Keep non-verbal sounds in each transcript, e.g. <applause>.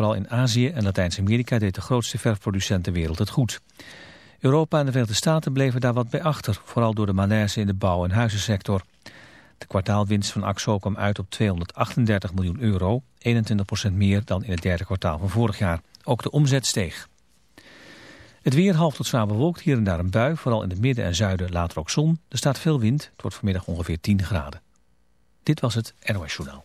Vooral in Azië en Latijns-Amerika deed de grootste verfproducent ter wereld het goed. Europa en de Verenigde Staten bleven daar wat bij achter, vooral door de malaise in de bouw- en huizensector. De kwartaalwinst van AXO kwam uit op 238 miljoen euro, 21% meer dan in het derde kwartaal van vorig jaar. Ook de omzet steeg. Het weer half tot zwaar bewolkt, hier en daar een bui, vooral in het midden en zuiden later ook zon. Er staat veel wind, het wordt vanmiddag ongeveer 10 graden. Dit was het NOS Journaal.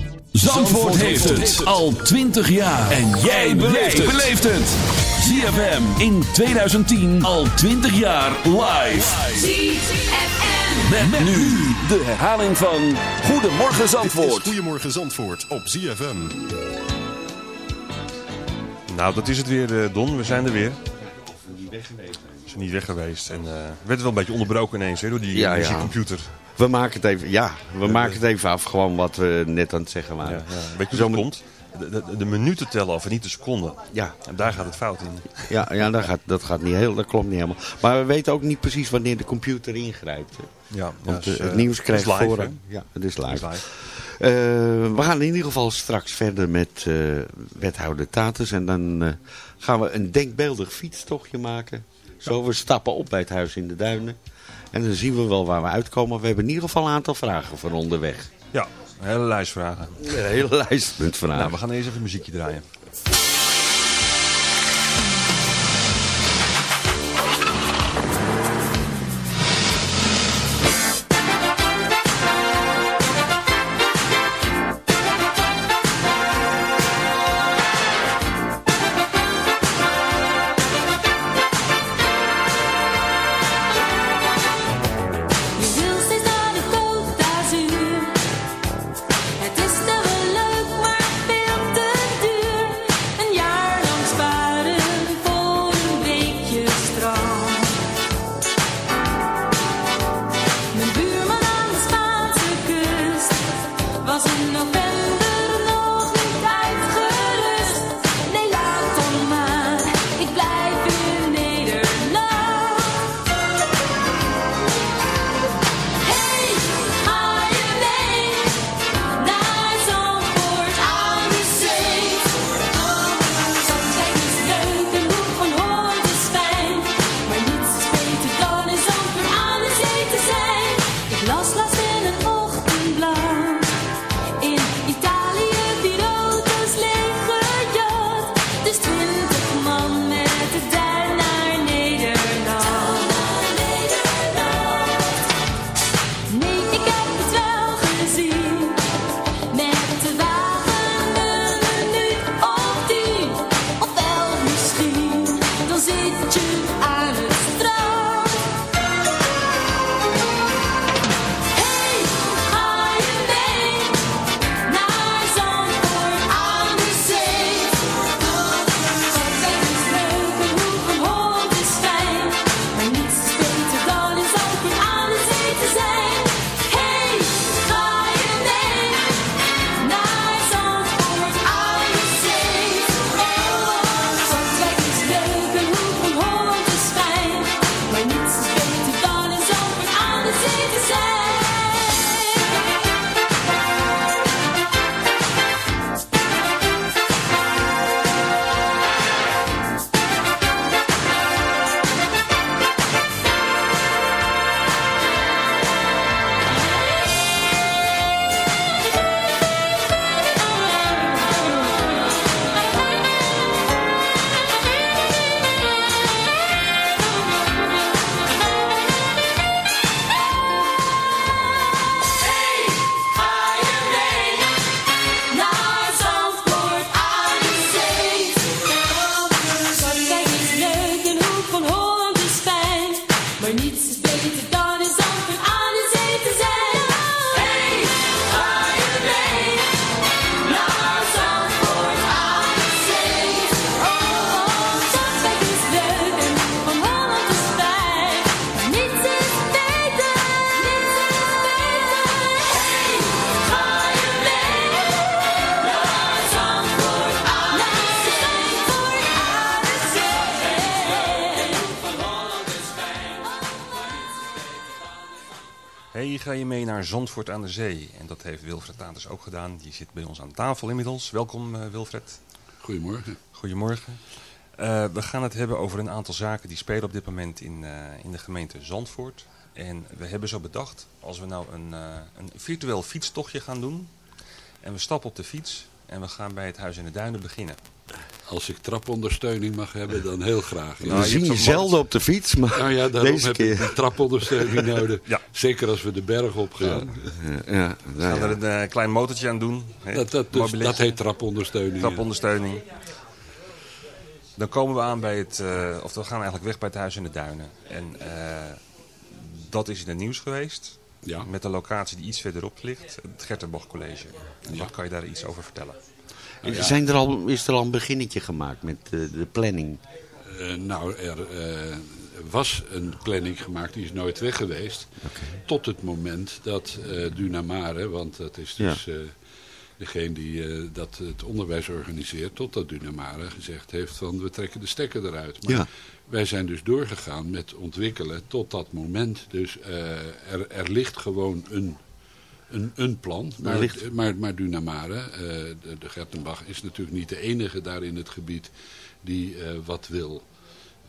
Zandvoort heeft het al 20 jaar. En jij beleeft het. ZFM in 2010 al 20 jaar live. ZFM. Met, nu de herhaling van Goedemorgen Zandvoort. Goedemorgen Zandvoort op ZFM. Nou, dat is het weer, eh, Don. We zijn er weer. We zijn niet weg geweest. En eh werd wel een beetje onderbroken ineens hè, door die, Ja, ja. computer. We maken het even, ja, we maken het even af, gewoon wat we net aan het zeggen waren. ja. Weet je hoe dat met- komt? De, de, de minuten tellen of niet de seconden. Ja, En daar gaat het fout in. ja, ja dat, gaat, dat gaat niet heel, dat klopt niet helemaal. Maar we weten ook niet precies wanneer de computer ingrijpt. hè. Ja, Want eh, het eh, nieuws het krijgt live, voorrang. Ja, het is live. Het is live. Eh, we gaan in ieder geval straks verder met eh, wethouder Tatus. En dan gaan we een denkbeeldig fietstochtje maken. Zo, we stappen op bij het Huis in de Duinen. En dan zien we wel waar we uitkomen. We hebben in ieder geval een aantal vragen voor onderweg. Ja, een hele lijst vragen. Een hele lijst met vragen. Nou, we gaan eerst even een muziekje draaien. Ga je mee naar Zandvoort aan de Zee. En dat heeft Wilfred Taters ook gedaan. Die zit bij ons aan tafel inmiddels. Welkom eh, Wilfred. Goedemorgen. Goedemorgen. Eh, we gaan het hebben over een aantal zaken die spelen op dit moment in, eh, in de gemeente Zandvoort. En we hebben zo bedacht, als we nou een, een virtueel fietstochtje gaan doen. En we stappen op de fiets en we gaan bij het Huis in de Duinen beginnen. Als ik trapondersteuning mag hebben, dan heel graag. We zien je zelden op de fiets, maar Nou ja, daarom deze heb keer... ik een trapondersteuning nodig. Ja. Zeker als we de berg op gaan. Ja, ja, We nou gaan ja. er een eh, klein motortje aan doen. hè, Dat, dat, dus, heet trapondersteuning. ja. trapondersteuning. Dan komen we aan bij het, eh, of we gaan eigenlijk weg bij het Huis in de Duinen. En eh, dat is in het nieuws geweest. Ja. Met de locatie die iets verderop ligt, het Gertenbach College. En wat kan je daar iets over vertellen? Zijn er al, is er al een beginnetje gemaakt met eh, de planning? Eh, nou, er eh, was een planning gemaakt, die is nooit weg geweest. Tot het moment dat Dunamare, want dat is dus degene die dat het onderwijs organiseert, totdat Dunamare gezegd heeft van we trekken de stekker eruit. Maar Ja. wij zijn dus doorgegaan met ontwikkelen tot dat moment. Dus er, er ligt gewoon een, een, een plan. Maar, ligt- maar, maar Dunamare, eh, de, de Gertenbach, is natuurlijk niet de enige daar in het gebied die eh, wat wil.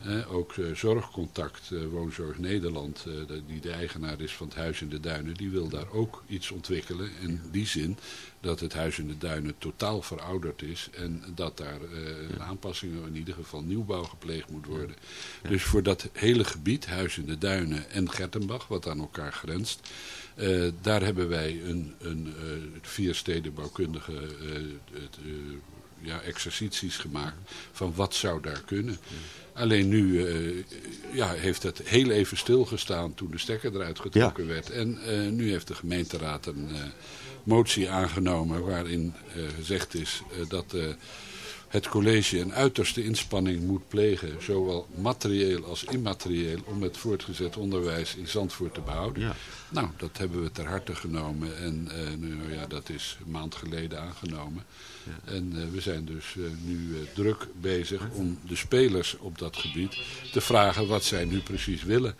Eh, ook eh, Zorgcontact, eh, Woonzorg Nederland, eh, de- die de eigenaar is van het Huis in de Duinen, die wil daar ook iets ontwikkelen. In die zin dat het Huis in de Duinen totaal verouderd is en dat daar aanpassingen, in ieder geval nieuwbouw gepleegd moet worden. Dus voor dat hele gebied, Huis in de Duinen en Gertenbach, wat aan elkaar grenst, daar hebben wij een, een vier ja, exercities gemaakt van wat zou daar kunnen. Alleen nu eh, ja, heeft het heel even stilgestaan toen de stekker eruit getrokken werd. En eh, nu heeft de gemeenteraad een eh, motie aangenomen waarin gezegd is dat het college een uiterste inspanning moet plegen, zowel materieel als immaterieel, om het voortgezet onderwijs in Zandvoort te behouden. Ja. Nou, dat hebben we ter harte genomen en eh, nou ja, dat is een maand geleden aangenomen. En eh, we zijn dus eh, nu druk bezig om de spelers op dat gebied te vragen wat zij nu precies willen.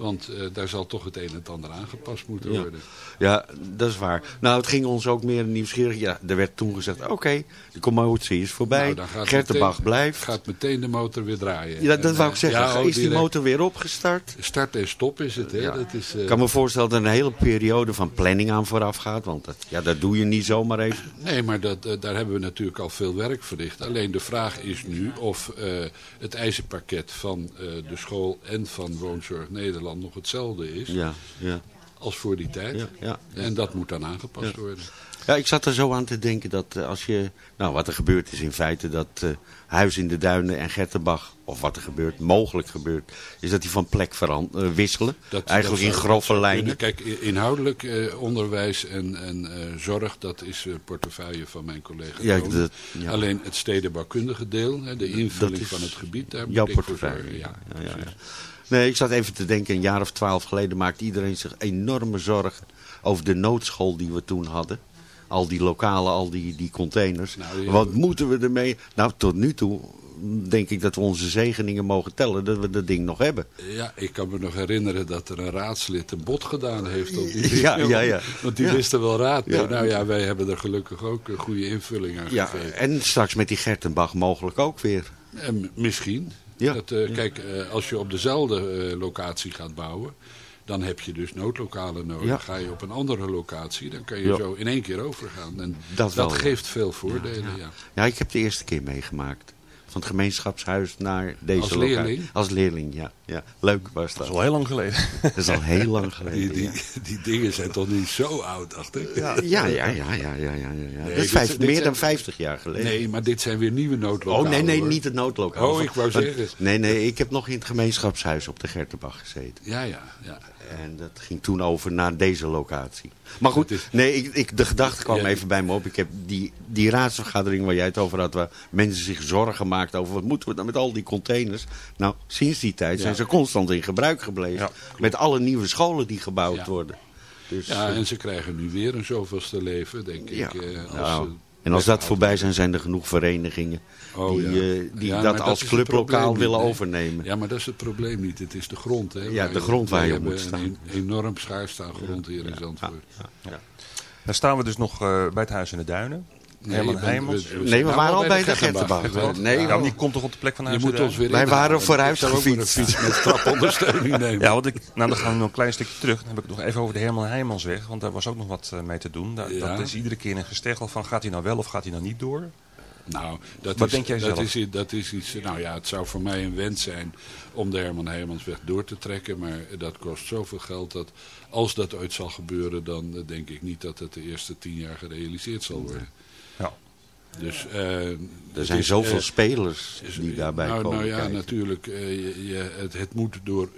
Want eh, daar zal toch het een en het ander aangepast moeten Ja. worden. Ja, dat is waar. Nou, het ging ons ook meer nieuwsgierig. Ja, er werd toen gezegd, oké, de commotie is voorbij. Nou, meteen- blijft. Gaat meteen de motor weer draaien. Ja, dat En, wou eh, ik zeggen. ja, ook is die motor weer opgestart? Start en stop is het. Hè? Ja. Dat is, eh, Ik kan me voorstellen dat er een hele periode van planning aan vooraf gaat. Want dat, ja, dat doe je niet zomaar even. Nee, maar dat, eh, daar hebben we natuurlijk al veel werk verricht. Alleen de vraag is nu of eh, het eisenpakket van eh, de school en van Woonzorg Nederland nog hetzelfde is Ja, ja. als voor die tijd. Ja. En dat moet dan aangepast worden. Ja, ik zat er zo aan te denken dat eh, als je... Nou, wat er gebeurt is in feite dat eh, Huis in de Duinen en Gertenbach... of wat er gebeurt, mogelijk gebeurt... is dat die van plek veran- eh, wisselen. Dat- Eigenlijk dat in grove lijnen. Kijk, inhoudelijk onderwijs en, en zorg, dat is portefeuille van mijn collega. Ja, Toon. dat- ja. Alleen het stedenbouwkundige deel, hè, de invulling van het gebied, daar Jouw moet ik voor zorgen. Ja, Ja, ja. Nee, ik zat even te denken, een jaar of twaalf geleden maakte iedereen zich enorme zorgen over de noodschool die we toen hadden. Al die lokalen, al die, die containers. Nou, ja. Wat moeten we ermee? Nou, tot nu toe denk ik dat we onze zegeningen mogen tellen dat we dat ding nog hebben. Ja, ik kan me nog herinneren dat er een raadslid een bod gedaan heeft op die Ja, ja, ja. Want die Ja. wisten wel raad. mee. Ja. Nou ja, wij hebben er gelukkig ook een goede invulling aan Ja, gegeven. en straks met die Gertenbach mogelijk ook weer. En misschien. Ja. Dat, eh, Kijk, eh, als je op dezelfde eh, locatie gaat bouwen, dan heb je dus noodlokalen nodig. Ja. Ga je op een andere locatie, dan kan je Ja. zo in één keer overgaan. En Dat dat, wel, ja. geeft veel voordelen, ja. Ja, ik heb de eerste keer meegemaakt. Van het gemeenschapshuis naar deze Als locatie. leerling? Als leerling, ja. ja. Leuk was dat. Dat is al heel lang geleden. Dat is al heel lang geleden. Die, die, ja. die dingen zijn toch niet zo oud, dacht ik? Ja, ja, ja, ja, ja, ja, ja, ja. dat is dit- vijf, dit meer zijn- dan 50 jaar geleden. Nee, maar dit zijn weer nieuwe noodlokalen. oh, nee, nee, hoor. niet het noodlokaal. Oh, ik wou Want- zeggen. Nee, nee, ik heb nog in het gemeenschapshuis op de Gertenbach gezeten. Ja, ja, ja. En dat ging toen over naar deze locatie. Maar goed, is- nee, ik, ik, de gedachte kwam Ja. even bij me op. Ik heb die, die raadsvergadering waar jij het over had, waar mensen zich zorgen maakten over wat moeten we dan met al die containers. Nou, sinds die tijd zijn ze constant in gebruik gebleven. Ja, met alle nieuwe scholen die gebouwd worden. Dus, Ja, eh, en ze krijgen nu weer een zoveelste leven, denk ik. eh, als Nou. ze En als dat voorbij zijn, zijn er genoeg verenigingen Oh, die, ja. eh, die Ja, dat als clublokaal willen niet, nee. overnemen. Ja, maar dat is het probleem niet. Het is de grond. Hè, Ja, de grond waar je op moet staan. Een enorm schaars staan grond hier in Zandvoort. Dan staan we dus nog eh, bij het Huis in de Duinen. Nee, Herman Heijmans. Nee, zijn we nou waren al bij de Gertenbach. Nee, Ja, die komt toch op de plek van Je Huis moet in de ons weer Wij waren vooruit gefietst. fiets met trapondersteuning nemen. Ja, want ik, nou, dan gaan we nog een klein stukje terug. Dan heb ik nog even over de Herman Heijmansweg. Want daar was ook nog wat eh, mee te doen. Daar, Ja. Dat is iedere keer een gesteggel van gaat hij nou wel of gaat hij nou niet door? Nou, dat Wat is, denk jij dat zelf? Is, dat is iets, nou ja, het zou voor mij een wens zijn om de Herman Heijmansweg door te trekken. Maar dat kost zoveel geld dat als dat ooit zal gebeuren, dan eh, denk ik niet dat het de eerste tien jaar gerealiseerd zal worden. Dus, eh, Er zijn is, zoveel eh, spelers is- die daarbij nou, komen Nou ja, kijken. natuurlijk. eh, je, je- het, het moet door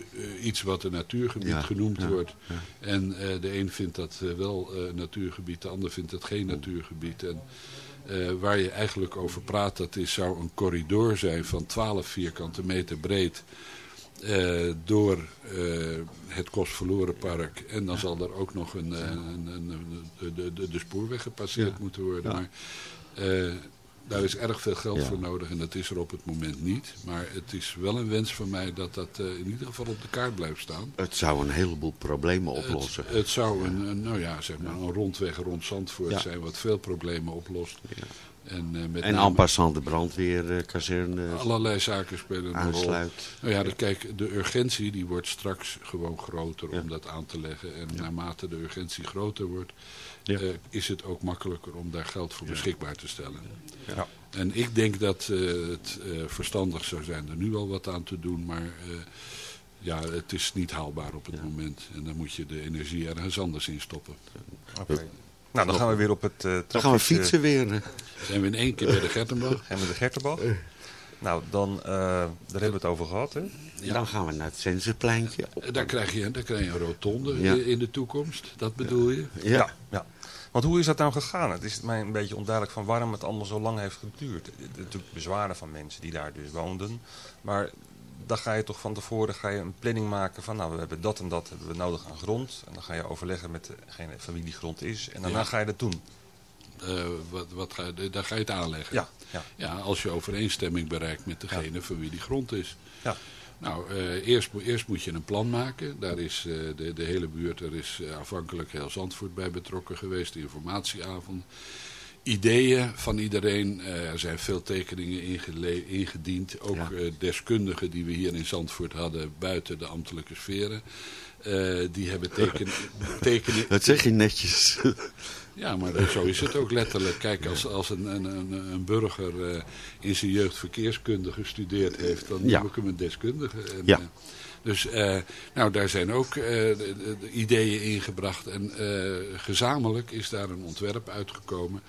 iets wat een natuurgebied Ja, genoemd ja, wordt. En de een vindt dat wel natuurgebied, de ander vindt het geen natuurgebied. En waar je eigenlijk over praat, dat is, zou een corridor zijn van 12 vierkante meter breed. door eh, het Kostverloren Park. En dan zal er ook nog een, een, een, een- de, de, de, de spoorweg gepasseerd Ja. moeten worden. Ja. Maar eh, daar is erg veel geld Ja. voor nodig en dat is er op het moment niet. Maar het is wel een wens van mij dat dat eh, in ieder geval op de kaart blijft staan. Het zou een heleboel problemen oplossen. Het, het zou een, een, nou ja, zeg maar een rondweg rond Zandvoort Ja. zijn wat veel problemen oplost. En, eh, met en name en de brandweerkazerne allerlei zaken spelen een rol. Nou ja, de, kijk, de urgentie die wordt straks gewoon groter om dat aan te leggen. En naarmate de urgentie groter wordt, Ja. eh, is het ook makkelijker om daar geld voor beschikbaar te stellen. Ja. En ik denk dat eh, het eh, verstandig zou zijn er nu al wat aan te doen, maar eh, ja, het is niet haalbaar op het moment. En dan moet je de energie ergens anders in stoppen. Oké. Nou, dan gaan we weer op het uh, Dan gaan we fietsen weer. hè. Zijn we in één keer bij de Gertenbach? Gaan we de Gertenbach. Nou, dan, eh, daar hebben we het over gehad, hè? Dan gaan we naar het Sensorpleintje. Eh, Daar krijg je, daar krijg je een rotonde Ja. in de toekomst, dat bedoel je? Ja. ja. Want hoe is dat nou gegaan? Het is mij een beetje onduidelijk van waarom het allemaal zo lang heeft geduurd. Natuurlijk bezwaren van mensen die daar dus woonden. Maar dan ga je toch van tevoren ga je een planning maken van... nou, we hebben dat en dat hebben we nodig aan grond. En dan ga je overleggen met degene van wie die grond is. En daarna Ja. ga je dat doen. Eh, wat, wat ga daar ga je het aanleggen. Ja, ja. Ja, als je overeenstemming bereikt met degene voor wie die grond is. Ja. Nou, eh, eerst, eerst moet je een plan maken. Daar is eh, de, de hele buurt, er is afhankelijk heel Zandvoort bij betrokken geweest. De informatieavond. Ideeën van iedereen. Er zijn veel tekeningen ingediend. Ook Ja. deskundigen die we hier in Zandvoort hadden buiten de ambtelijke sferen. die hebben teken, <laughs> tekenen, Dat zeg je netjes. Ja, maar zo is het ook letterlijk. Kijk, als, als een, een, een, een burger eh, in zijn jeugd verkeerskunde gestudeerd heeft, dan Ja. noem ik hem een deskundige. En, Ja. eh, dus eh, nou, daar zijn ook de- de- de ideeën ingebracht. En gezamenlijk is daar een ontwerp uitgekomen.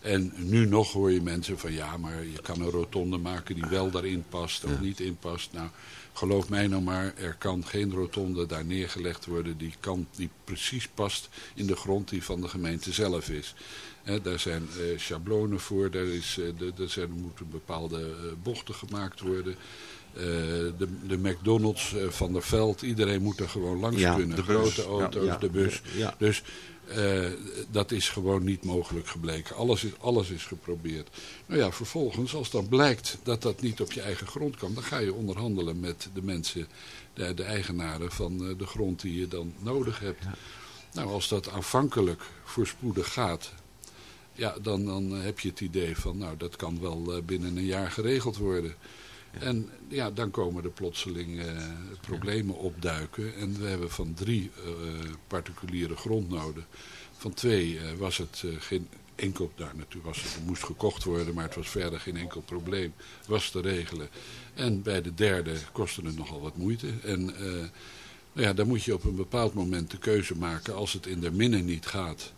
En nu nog hoor je mensen van ja, maar je kan een rotonde maken die wel daarin past of niet in past. Nou, geloof mij nou maar, er kan geen rotonde daar neergelegd worden die, kan, die precies past in de grond die van de gemeente zelf is. Daar zijn eh, schablonen voor, daar, is, eh, de, er zijn, moeten bepaalde eh, bochten gemaakt worden. De, de McDonald's van der Veld, iedereen moet er gewoon langs Ja, kunnen. de bus. Grote auto's, Ja, ja. de bus. Dus eh, dat is gewoon niet mogelijk gebleken. Alles is, alles is geprobeerd. Nou ja, vervolgens, als dan blijkt dat dat niet op je eigen grond kan, dan ga je onderhandelen met de mensen, de, de eigenaren van eh, de grond die je dan nodig hebt. Nou, als dat aanvankelijk voorspoedig gaat, ja, dan, dan heb je het idee van, nou, dat kan wel eh, binnen een jaar geregeld worden. En ja, dan komen er plotseling eh, problemen opduiken. En we hebben van drie eh, particuliere grondnoden. Van twee eh, was het geen enkel, daar natuurlijk was het, moest gekocht worden, maar het was verder geen enkel probleem, was te regelen. En bij de derde kostte het nogal wat moeite. En nou ja, dan moet je op een bepaald moment de keuze maken, als het in de minne niet gaat,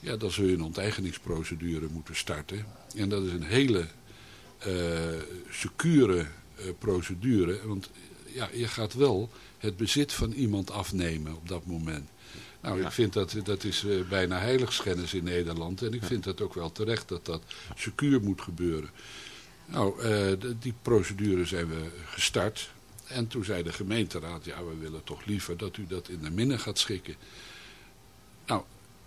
ja, dan zul je een onteigeningsprocedure moeten starten. En dat is een hele secure procedure. Want ja, je gaat wel het bezit van iemand afnemen op dat moment. Nou, ik vind dat, dat is eh, bijna heiligschennis in Nederland. En ik vind dat ook wel terecht dat dat secuur moet gebeuren. Nou, eh, die procedure zijn we gestart. En toen zei de gemeenteraad, ja, we willen toch liever dat u dat in de minne gaat schikken. Nou,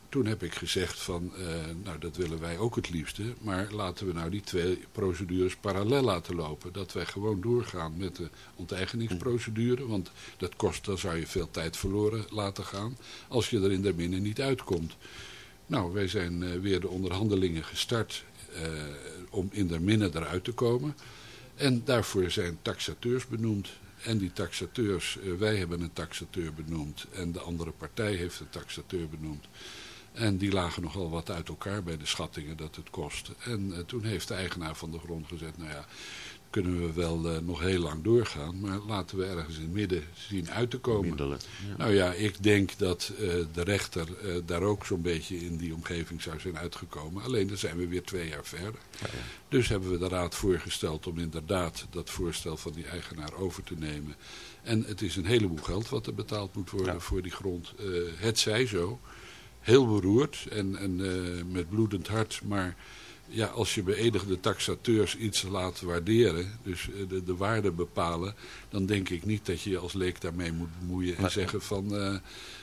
toen heb ik gezegd van, eh, nou dat willen wij ook het liefste, maar laten we nou die twee procedures parallel laten lopen. Dat wij gewoon doorgaan met de onteigeningsprocedure, want dat kost, dan zou je veel tijd verloren laten gaan als je er in minne niet uitkomt. Nou, wij zijn eh, weer de onderhandelingen gestart eh, om in minne eruit te komen. En daarvoor zijn taxateurs benoemd. En die taxateurs, wij hebben een taxateur benoemd en de andere partij heeft een taxateur benoemd. En die lagen nogal wat uit elkaar bij de schattingen dat het kost. En eh, toen heeft de eigenaar van de grond gezegd, nou ja, kunnen we wel eh, nog heel lang doorgaan. Maar laten we ergens in het midden zien uit te komen. Middelen. Ja. Nou ja, ik denk dat eh, de rechter daar ook zo'n beetje in die omgeving zou zijn uitgekomen. Alleen dan zijn we weer twee jaar verder. Dus hebben we de raad voorgesteld om inderdaad dat voorstel van die eigenaar over te nemen. En het is een heleboel geld wat er betaald moet worden voor die grond. Het zij zo. Heel beroerd en, en eh, met bloedend hart, maar ja, als je beëdigde taxateurs iets laat waarderen, dus eh, de, de waarde bepalen, dan denk ik niet dat je je als leek daarmee moet bemoeien en zeggen van, eh,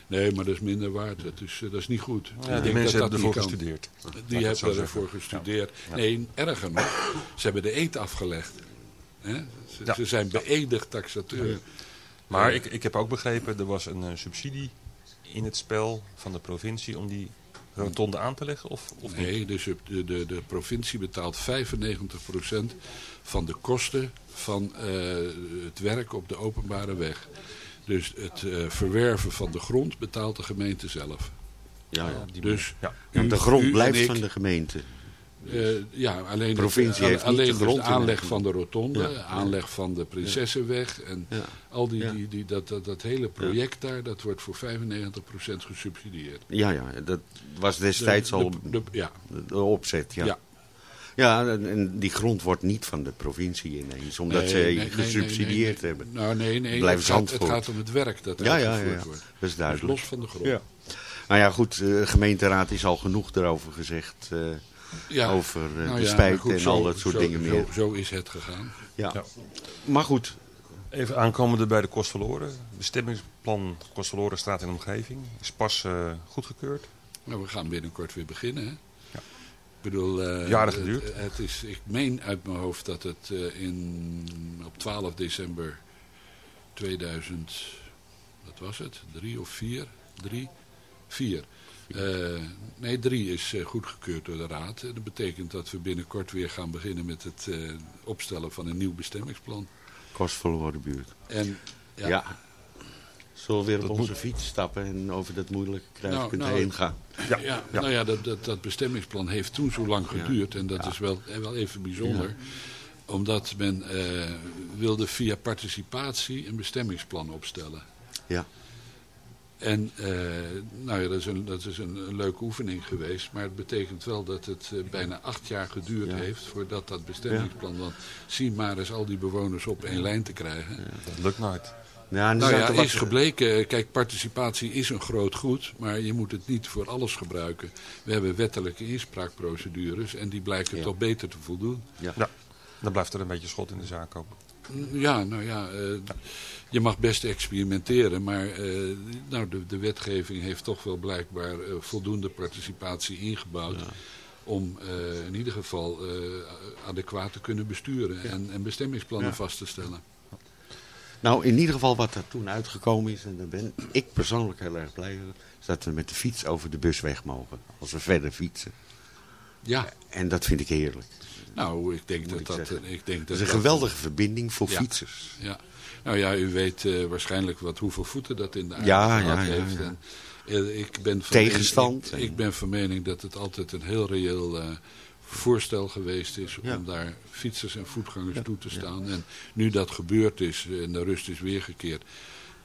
nee, maar dat is minder waard, dat is, eh, dat is niet goed. Ja, die mensen dat dat hebben ervoor gestudeerd. Die hebben ervoor gestudeerd. Ja. Nee, erger nog, ze hebben de eet afgelegd. Hè? Ze, zijn beëdigd taxateur. Maar ik, ik heb ook begrepen, er was een subsidie in het spel van de provincie om die rotonde aan te leggen? Of, of? Nee, dus de, de, de provincie betaalt 95% van de kosten van eh, het werk op de openbare weg. Dus het eh, verwerven van de grond betaalt de gemeente zelf. Ja, ja. Dus Ja. Want de grond u en blijft ik, van de gemeente. Eh, ja, alleen, provincie het, heeft alleen de aanleg van de rotonde, Ja. aanleg van de Prinsessenweg en Ja. al die, Ja. die, die, dat, dat, dat hele project daar, dat wordt voor 95% gesubsidieerd. Ja, ja, dat was destijds De- al de- de- ja. de opzet. Ja. Ja. Ja, en, die grond wordt niet van de provincie ineens, omdat Nee, ze nee, gesubsidieerd nee, hebben. Nou, nee, nee. Het, gaat, het gaat om het werk dat Ja, ja, ja, ja. wordt. Dat is Dus duidelijk. los van de grond. Ja. Nou ja, goed, eh, de gemeenteraad is al genoeg erover gezegd. eh, Ja. Over eh, Nou de ja, spijt goed, en zo- al dat soort zo- dingen meer. Zo, zo is het gegaan. Ja. Ja. Maar goed, Even aankomende bij de kost verloren. Bestemmingsplan kost verloren straat en omgeving is pas eh, goedgekeurd. Maar we gaan binnenkort weer beginnen. Hè? Ja. Ik bedoel, eh, Jaren het- geduurd. Het, is, ik meen uit mijn hoofd dat het eh, in, op 12 december 2000, wat was het? Drie of vier? Drie? Vier. Eh, nee, drie is eh, goedgekeurd door de Raad. En dat betekent dat we binnenkort weer gaan beginnen met het eh, opstellen van een nieuw bestemmingsplan. kostverloren buurt. En Ja. ja, Zullen we weer op Dat onze moet- fiets stappen en over dat moeilijke kruispunt Nou, nou, heen gaan? Ja, Ja, ja. nou ja, dat, dat, dat bestemmingsplan heeft toen zo lang geduurd. En dat is wel, eh, wel even bijzonder. Omdat men eh, wilde via participatie een bestemmingsplan opstellen. Ja. En eh, nou ja, dat is, een, dat is een, een leuke oefening geweest. Maar het betekent wel dat het eh, bijna acht jaar geduurd Ja. heeft voordat dat bestemmingsplan... Want zie maar eens al die bewoners op één lijn te krijgen. Dat lukt nooit. Ja, er Nou ja, wat- is gebleken, kijk, participatie is een groot goed, maar je moet het niet voor alles gebruiken. We hebben wettelijke inspraakprocedures en die blijken Ja. toch beter te voldoen. Ja. Ja, dan blijft er een beetje schot in de zaak ook. Ja, nou ja, eh, je mag best experimenteren, maar eh, nou, de, de wetgeving heeft toch wel blijkbaar eh, voldoende participatie ingebouwd. Om in ieder geval adequaat te kunnen besturen en, en bestemmingsplannen Ja. vast te stellen. Nou, in ieder geval wat er toen uitgekomen is, en daar ben ik persoonlijk heel erg blij mee, is dat we met de fiets over de busweg mogen. Als we verder fietsen. Ja, En dat vind ik heerlijk. Nou, ik denk dat ik dat... zeggen. Ik denk Dat dat is een dat- geweldige verbinding voor Ja. fietsers. Ja, nou ja, u weet eh, waarschijnlijk wat, hoeveel voeten dat in de aarde Ja, ja, heeft. En, eh, ik ben van Tegenstand Ik, ik ben van mening dat het altijd een heel reëel eh, voorstel geweest is Ja. om daar fietsers en voetgangers toe te staan. En nu dat gebeurd is en de rust is weergekeerd,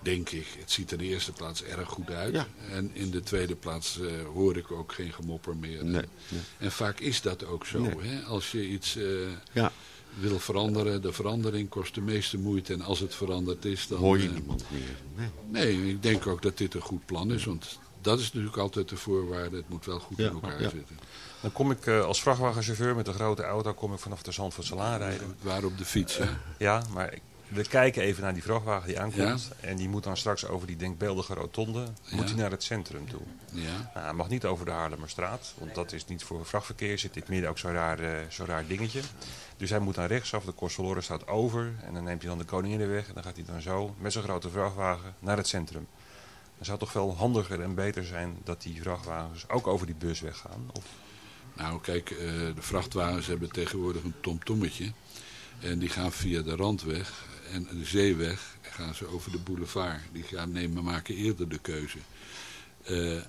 denk ik, het ziet er in de eerste plaats erg goed uit. Ja. En in de tweede plaats eh, hoor ik ook geen gemopper meer. Nee, En, nee. en vaak is dat ook zo. Nee. Hè? Als je iets... eh, Ja, wil veranderen. De verandering kost de meeste moeite. En als het veranderd is, dan... hoor je eh, niemand meer. Nee. nee, ik denk ook dat dit een goed plan is. Want dat is natuurlijk altijd de voorwaarde. Het moet wel goed Ja, in elkaar ja. zitten. Dan kom ik eh, als vrachtwagenchauffeur met een grote auto kom ik vanaf de Zandvoortse Laan rijden. Waar op de fiets, hè? Ja, maar ik, We kijken even naar die vrachtwagen die aankomt. En die moet dan straks over die denkbeeldige rotonde moet Ja. hij naar het centrum toe. Ja. Nou, hij mag niet over de Haarlemmerstraat, want dat is niet voor vrachtverkeer. Zit in het midden ook zo'n raar, eh, zo'n raar dingetje. Dus hij moet dan rechtsaf, de Kostverloren staat over. En dan neemt hij dan de Koninginnenweg. En dan gaat hij dan zo met zijn grote vrachtwagen naar het centrum. Het zou toch wel handiger en beter zijn dat die vrachtwagens ook over die busweg gaan? Of Nou, kijk, eh, de vrachtwagens hebben tegenwoordig een tomtommetje. En die gaan via de Randweg en de Zeeweg gaan ze over de boulevard. Die gaan nemen, maken eerder de keuze. Eh,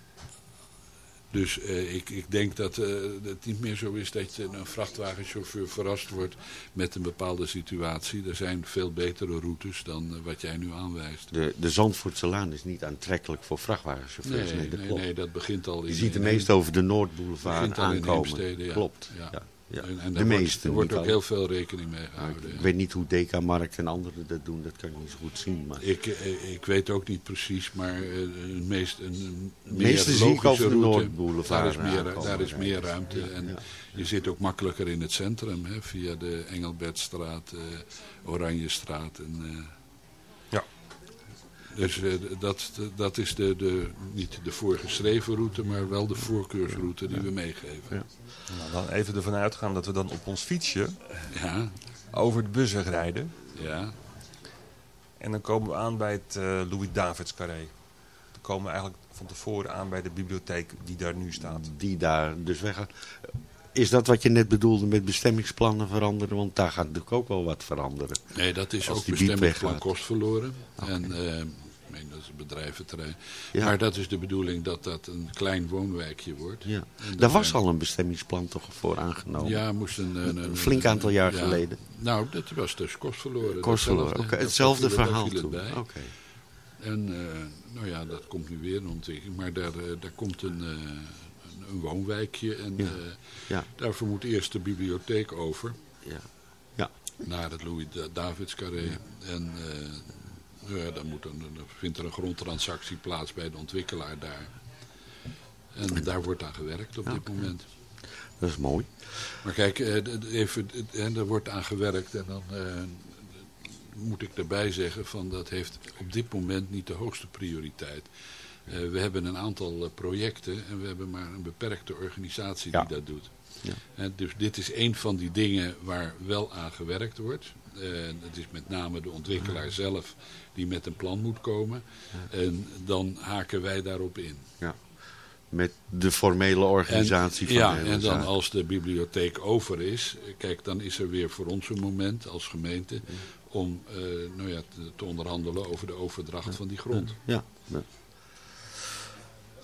dus eh, ik, ik denk dat eh, het niet meer zo is dat een vrachtwagenchauffeur verrast wordt met een bepaalde situatie. Er zijn veel betere routes dan wat jij nu aanwijst. De, de Zandvoortse Laan is niet aantrekkelijk voor vrachtwagenchauffeurs. Nee, Nee, dat nee, dat begint al in... Je ziet de meeste over de Noordboulevard begint al in aankomen. Ja. Klopt. Ja. Ja. Ja. En, en de daar meeste. Wordt, er wordt ook heel veel rekening mee gehouden. Ik ja. weet niet hoe Dekamarkt en anderen dat doen, dat kan ik niet zo goed zien. Maar Ik, eh, ik weet ook niet precies, maar eh, een meest, een, meeste zie ik over de route, Noordboulevard Daar is meer, aankomen, daar is meer ruimte. Ja, en je zit ook makkelijker in het centrum, hè, via de Engelbertstraat, eh Oranjestraat. En. Dus eh, dat, dat is de, de, niet de voorgeschreven route, maar wel de voorkeursroute die we meegeven. Ja. nou, dan even ervan uitgaan dat we dan op ons fietsje Ja, over de busweg rijden. ja. En dan komen we aan bij het eh, Louis Davids carré. Dan komen we eigenlijk van tevoren aan bij de bibliotheek die daar nu staat. die daar dus weggaan. Is dat wat je net bedoelde met bestemmingsplannen veranderen? Want daar gaat natuurlijk ook wel wat veranderen. Nee, dat is Als ook bestemmingsplan kost verloren. En eh, ik meen, dat is bedrijventerrein. Ja. Maar dat is de bedoeling dat dat een klein woonwijkje wordt. Ja. En Daar was al een bestemmingsplan toch voor aangenomen? Ja, moest een, een, Een flink aantal jaar geleden. Nou, dat was dus kost verloren. Kost verloren. Oké, hetzelfde viel- verhaal toen. Oké. En eh, nou ja, dat komt nu weer een ontwikkeling. Maar daar, eh, daar komt een, eh, een, woonwijkje. En Ja. eh, Ja. daarvoor moet eerst de bibliotheek over. Ja. Ja. naar het Louis Da- Davids carré. En eh, ja, dan, moet een, dan vindt er een grondtransactie plaats bij de ontwikkelaar daar. En daar wordt aan gewerkt op dit moment. Dat is mooi. Maar kijk, eh, even, en er wordt aan gewerkt en dan moet ik erbij zeggen van dat heeft op dit moment niet de hoogste prioriteit. Eh, we hebben een aantal eh, projecten en we hebben maar een beperkte organisatie Ja. die dat doet. Ja. En dus dit is een van die dingen waar wel aan gewerkt wordt. Eh, het is met name de ontwikkelaar zelf die met een plan moet komen. En dan haken wij daarop in. Ja. Met de formele organisatie van ja, de hele en dan zaak. als de bibliotheek over is, eh, kijk, dan is er weer voor ons een moment als gemeente om eh, nou ja, te, te onderhandelen over de overdracht van die grond. Ja. ja.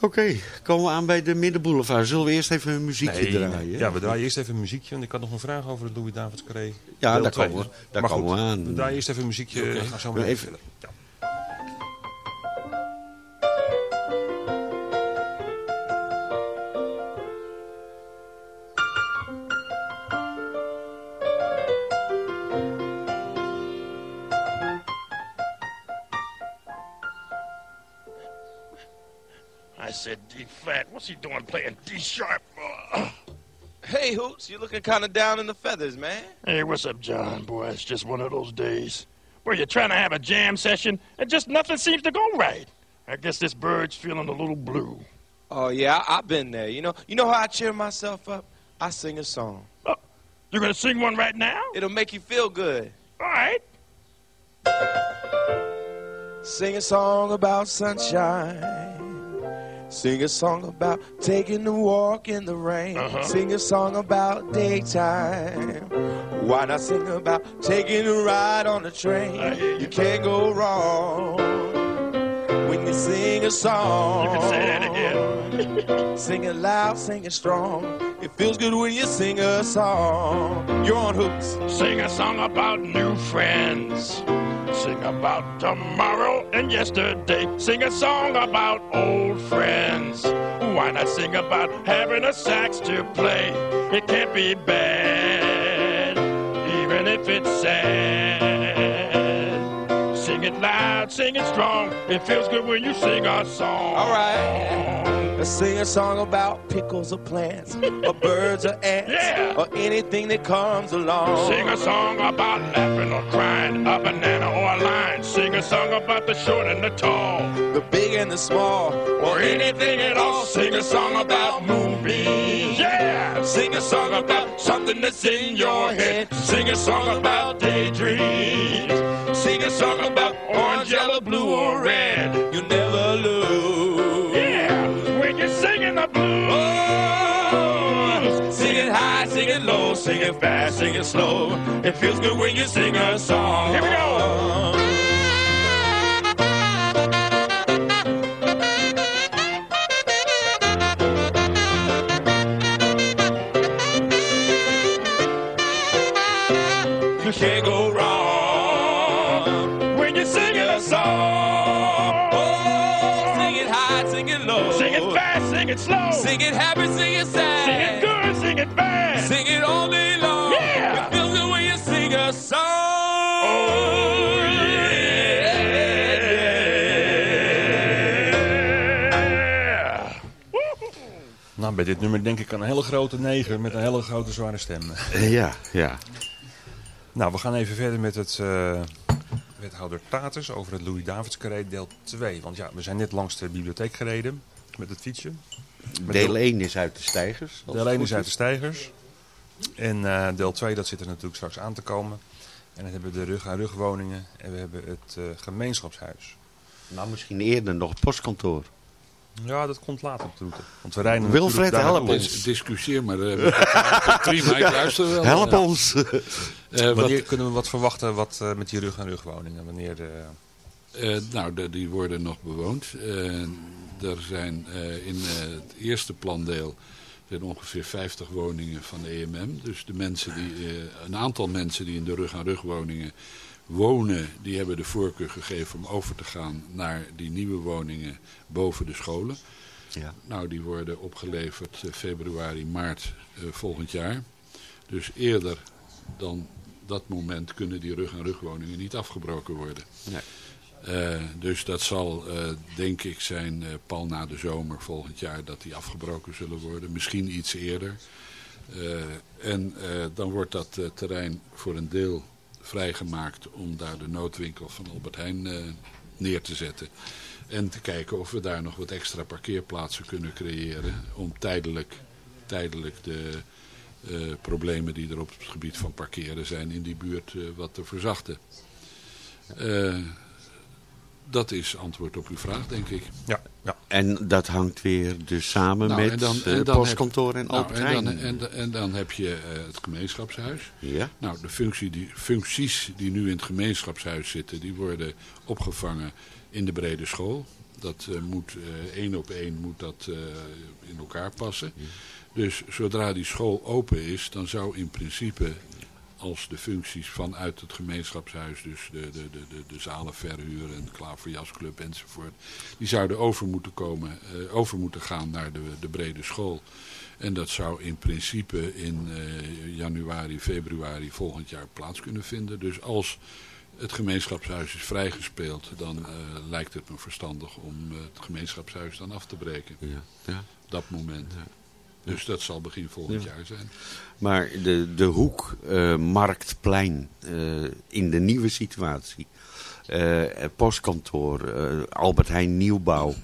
Oké, komen we aan bij de Middenboulevard. Zullen we eerst even een muziekje Nee, draaien? Ja, we draaien eerst even een muziekje. Want ik had nog een vraag over het Louis Davids carré. Ja, daar komen we- daar maar komen goed, we aan. We draaien eerst even een muziekje. Gaan zo Maar even- even verder. Ja. Said D flat. What's he doing playing D sharp? <clears throat> Hey, Hoots, you looking kind of down in the feathers, man. Hey, what's up, John? Boy, it's just one of those days where you're trying to have a jam session and just nothing seems to go right. I guess this bird's feeling a little blue. Oh yeah, I, I've been there. You know, you know how I cheer myself up? I sing a song. Oh, you're gonna sing one right now? It'll make you feel good. All right. Sing a song about sunshine. Sing a song about taking a walk in the rain. Uh-huh. Sing a song about daytime. Why not sing about taking a ride on the train? You. You can't go wrong when you sing a song. You can say that again. <laughs> Sing it loud, sing it strong. It feels good when you sing a song. You're on hooks. Sing a song about new friends. Sing about tomorrow and yesterday. Sing a song about old friends. Why not sing about having a sax to play? It can't be bad, even if it's sad. Sing it loud, sing it strong. It feels good when you sing a song. All right. Let's sing a song about pickles or plants, or birds or ants, Yeah. or anything that comes along. Sing a song about laughing or crying, a banana or a lion. Sing a song about the short and the tall. The big and the small. Or anything at all. Sing a song about moonbeams. Yeah! Sing a song about something that's in your head. Sing a song about daydreams. Sing a song about orange, yellow, blue, or red. You never lose. It low, sing it fast, sing it slow. It feels good when you sing a song. Here we go. You can't go wrong When you're singing a song. Oh, sing it high, sing it low. Sing it fast, sing it slow. Sing it happy, bij dit nummer denk ik aan een hele grote neger met een hele grote zware stem. Ja, ja. Nou, we gaan even verder met het eh, wethouder Taters over het Louis Davids Carré deel 2. Want ja, we zijn net langs de bibliotheek gereden met het fietsje. Met Deel 1 is uit de stijgers. Deel het 1 goed is uit de stijgers. En eh, deel 2, dat zit er natuurlijk straks aan te komen. En dan hebben we de rug-aan-rug woningen en we hebben het eh, gemeenschapshuis. Nou, misschien eerder nog het postkantoor. Ja, dat komt later op de route. Want we rijden Wilfred, help ons. Dis- discussieer maar. eh, <laughs> prima, ik luister wel. Help ons! eh, wat- Wanneer kunnen we wat verwachten wat, eh, met die rug-aan-rug woningen? Wanneer de, Eh, nou, de- die worden nog bewoond. Er zijn eh, in het eerste plandeel zijn ongeveer 50 woningen van de EMM. Dus de mensen die, eh, een aantal mensen die in de rug-aan-rug woningen wonen, die hebben de voorkeur gegeven om over te gaan naar die nieuwe woningen boven de scholen. Ja. Nou, die worden opgeleverd eh, februari, maart eh, volgend jaar. Dus eerder dan dat moment kunnen die rug-aan-rug woningen niet afgebroken worden. Nee. Eh, dus dat zal, denk ik, zijn pal na de zomer volgend jaar dat die afgebroken zullen worden. Misschien iets eerder. En dan wordt dat terrein voor een deel vrijgemaakt om daar de noodwinkel van Albert Heijn eh, neer te zetten. En te kijken of we daar nog wat extra parkeerplaatsen kunnen creëren om tijdelijk, tijdelijk de eh, problemen die er op het gebied van parkeren zijn in die buurt eh, wat te verzachten. Dat is antwoord op uw vraag, denk ik. ja, ja. En dat hangt weer dus samen Nou, met en dan- het en dan postkantoor heb- en nou, Albert en dan, en, en dan heb je eh, het gemeenschapshuis. Ja, Nou, de functie die, functies die nu in het gemeenschapshuis zitten, die worden opgevangen in de brede school. Dat eh, moet eh, één op één moet dat eh, in elkaar passen. Dus zodra die school open is, dan zou in principe als de functies vanuit het gemeenschapshuis, dus de, de, de, de, de zalen verhuren, klaverjasclub enzovoort, die zouden over moeten, komen, eh, over moeten gaan naar de, de brede school. En dat zou in principe in eh, januari, februari volgend jaar plaats kunnen vinden. Dus als het gemeenschapshuis is vrijgespeeld, dan eh, lijkt het me verstandig om het gemeenschapshuis dan af te breken. ja, ja. Dat moment. Dus dat zal begin volgend jaar zijn. Maar de, de hoek eh, Marktplein eh, in de nieuwe situatie. eh, postkantoor, Albert Heijn Nieuwbouw.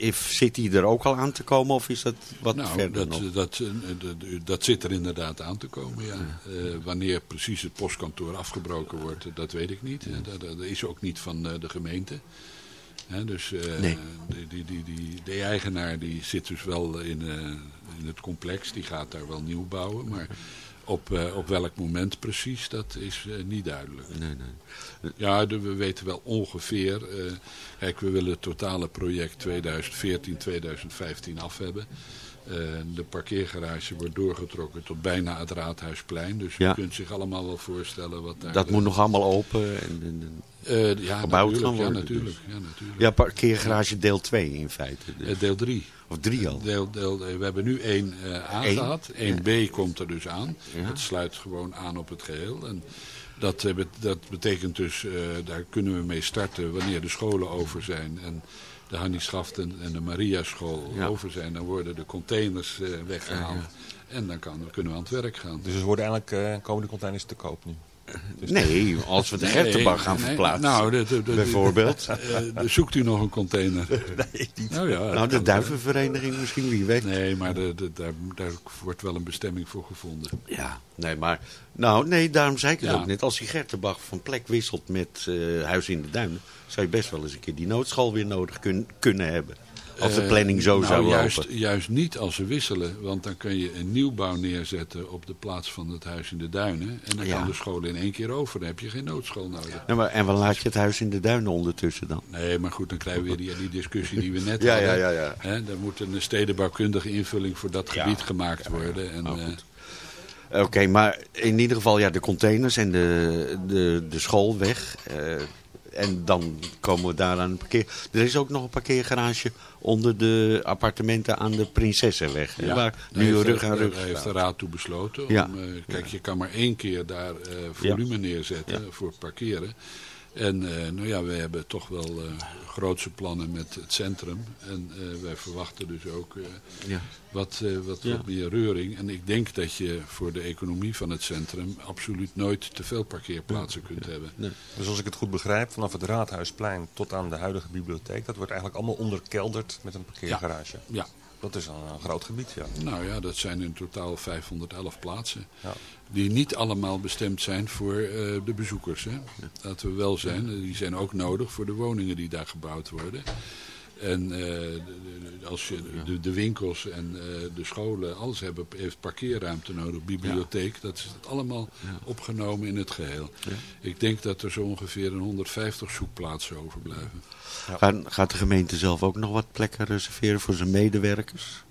if, zit die er ook al aan te komen of is dat wat nou, verder nog? dat, dat, dat, dat zit er inderdaad aan te komen, ja. Wanneer precies het postkantoor afgebroken wordt, dat weet ik niet. Dat, dat is ook niet van de gemeente. Dus eh, Nee. die, die, die, die, de eigenaar die zit dus wel in, eh, in het complex, die gaat daar wel nieuw bouwen. Maar op, eh, op welk moment precies, dat is niet duidelijk. Nee, nee. Ja, de- we weten wel ongeveer. kijk, we willen het totale project 2014-2015 af hebben. Eh, de parkeergarage wordt doorgetrokken tot bijna het Raadhuisplein. Dus Ja. je kunt zich allemaal wel voorstellen wat daar... Dat eh, moet nog allemaal open en, en- en eh, ja, gebouwd natuurlijk, gaan worden. Ja, natuurlijk. dus. Ja, natuurlijk. Ja, parkeergarage deel 2 in feite. Dus. Deel 3. Of drie al. Deel, deel, we hebben nu 1 A Eén. gehad. 1B komt er dus aan. Het sluit gewoon aan op het geheel. En dat, dat betekent dus, daar kunnen we mee starten wanneer de scholen over zijn. En de Hannie Schaft en, de Maria School Ja. over zijn. Dan worden de containers eh, weggehaald. Ja, En dan kan, kunnen we aan het werk gaan. Dus er worden eigenlijk, eh, komen de containers te koop nu. Nee, als we de Gertenbach gaan nee, verplaatsen. Nou, de, de, de- bijvoorbeeld. <laughs> eh, zoekt u nog een container? <laughs> Nee, niet. Nou, ja, nou, de duivenvereniging misschien, wie weet. Nee, maar de, de, daar, daar wordt wel een bestemming voor gevonden. Ja, nee, maar... Nou, nee, daarom zei ik het Ja. ook net. Als die Gertenbach van plek wisselt met eh, Huis in de Duinen... zou je best wel eens een keer die noodschool weer nodig kun- kunnen hebben. Als de Eh, planning zo nou, zou juist, lopen. Juist niet als ze wisselen, want dan kun je een nieuwbouw neerzetten op de plaats van het huis in de duinen. En dan Ja. kan de school in één keer over, dan heb je geen noodschool nodig. Nou, maar, en waar laat je het Huis in de Duinen ondertussen dan? Nee, maar goed, dan krijgen we weer die, die discussie die we net Ja, hadden. ja, ja, ja. Er moet een stedenbouwkundige invulling voor dat gebied gemaakt worden. En, Nou, eh, goed. Oké, maar in ieder geval ja, de containers en de, de, de school weg. eh, en dan komen we daar aan een parkeer. Er is ook nog een parkeergarage onder de appartementen aan de Prinsessenweg. Ja, waar nu rug aan rug Daar heeft de raad toe besloten. Om, eh, kijk, je kan maar één keer daar eh, volume neerzetten voor parkeren. En eh, nou ja, we hebben toch wel eh grootse plannen met het centrum. En eh, wij verwachten dus ook eh, Ja. wat, eh, wat, Ja. wat meer reuring. En ik denk dat je voor de economie van het centrum absoluut nooit te veel parkeerplaatsen kunt hebben. Dus als ik het goed begrijp, vanaf het Raadhuisplein tot aan de huidige bibliotheek, dat wordt eigenlijk allemaal onderkelderd met een parkeergarage. Ja. Dat is een, een groot gebied, ja. Nou ja, dat zijn in totaal 511 plaatsen. Ja. Die niet allemaal bestemd zijn voor eh, de bezoekers. Hè. Laten we wel zijn. eh, Die zijn ook nodig voor de woningen die daar gebouwd worden. En eh, als je de, de winkels en eh, de scholen, alles hebben, heeft parkeerruimte nodig, bibliotheek, dat is allemaal opgenomen in het geheel. Ik denk dat er zo ongeveer een 150 zoekplaatsen overblijven. Gaat, gaat de gemeente zelf ook nog wat plekken reserveren voor zijn medewerkers?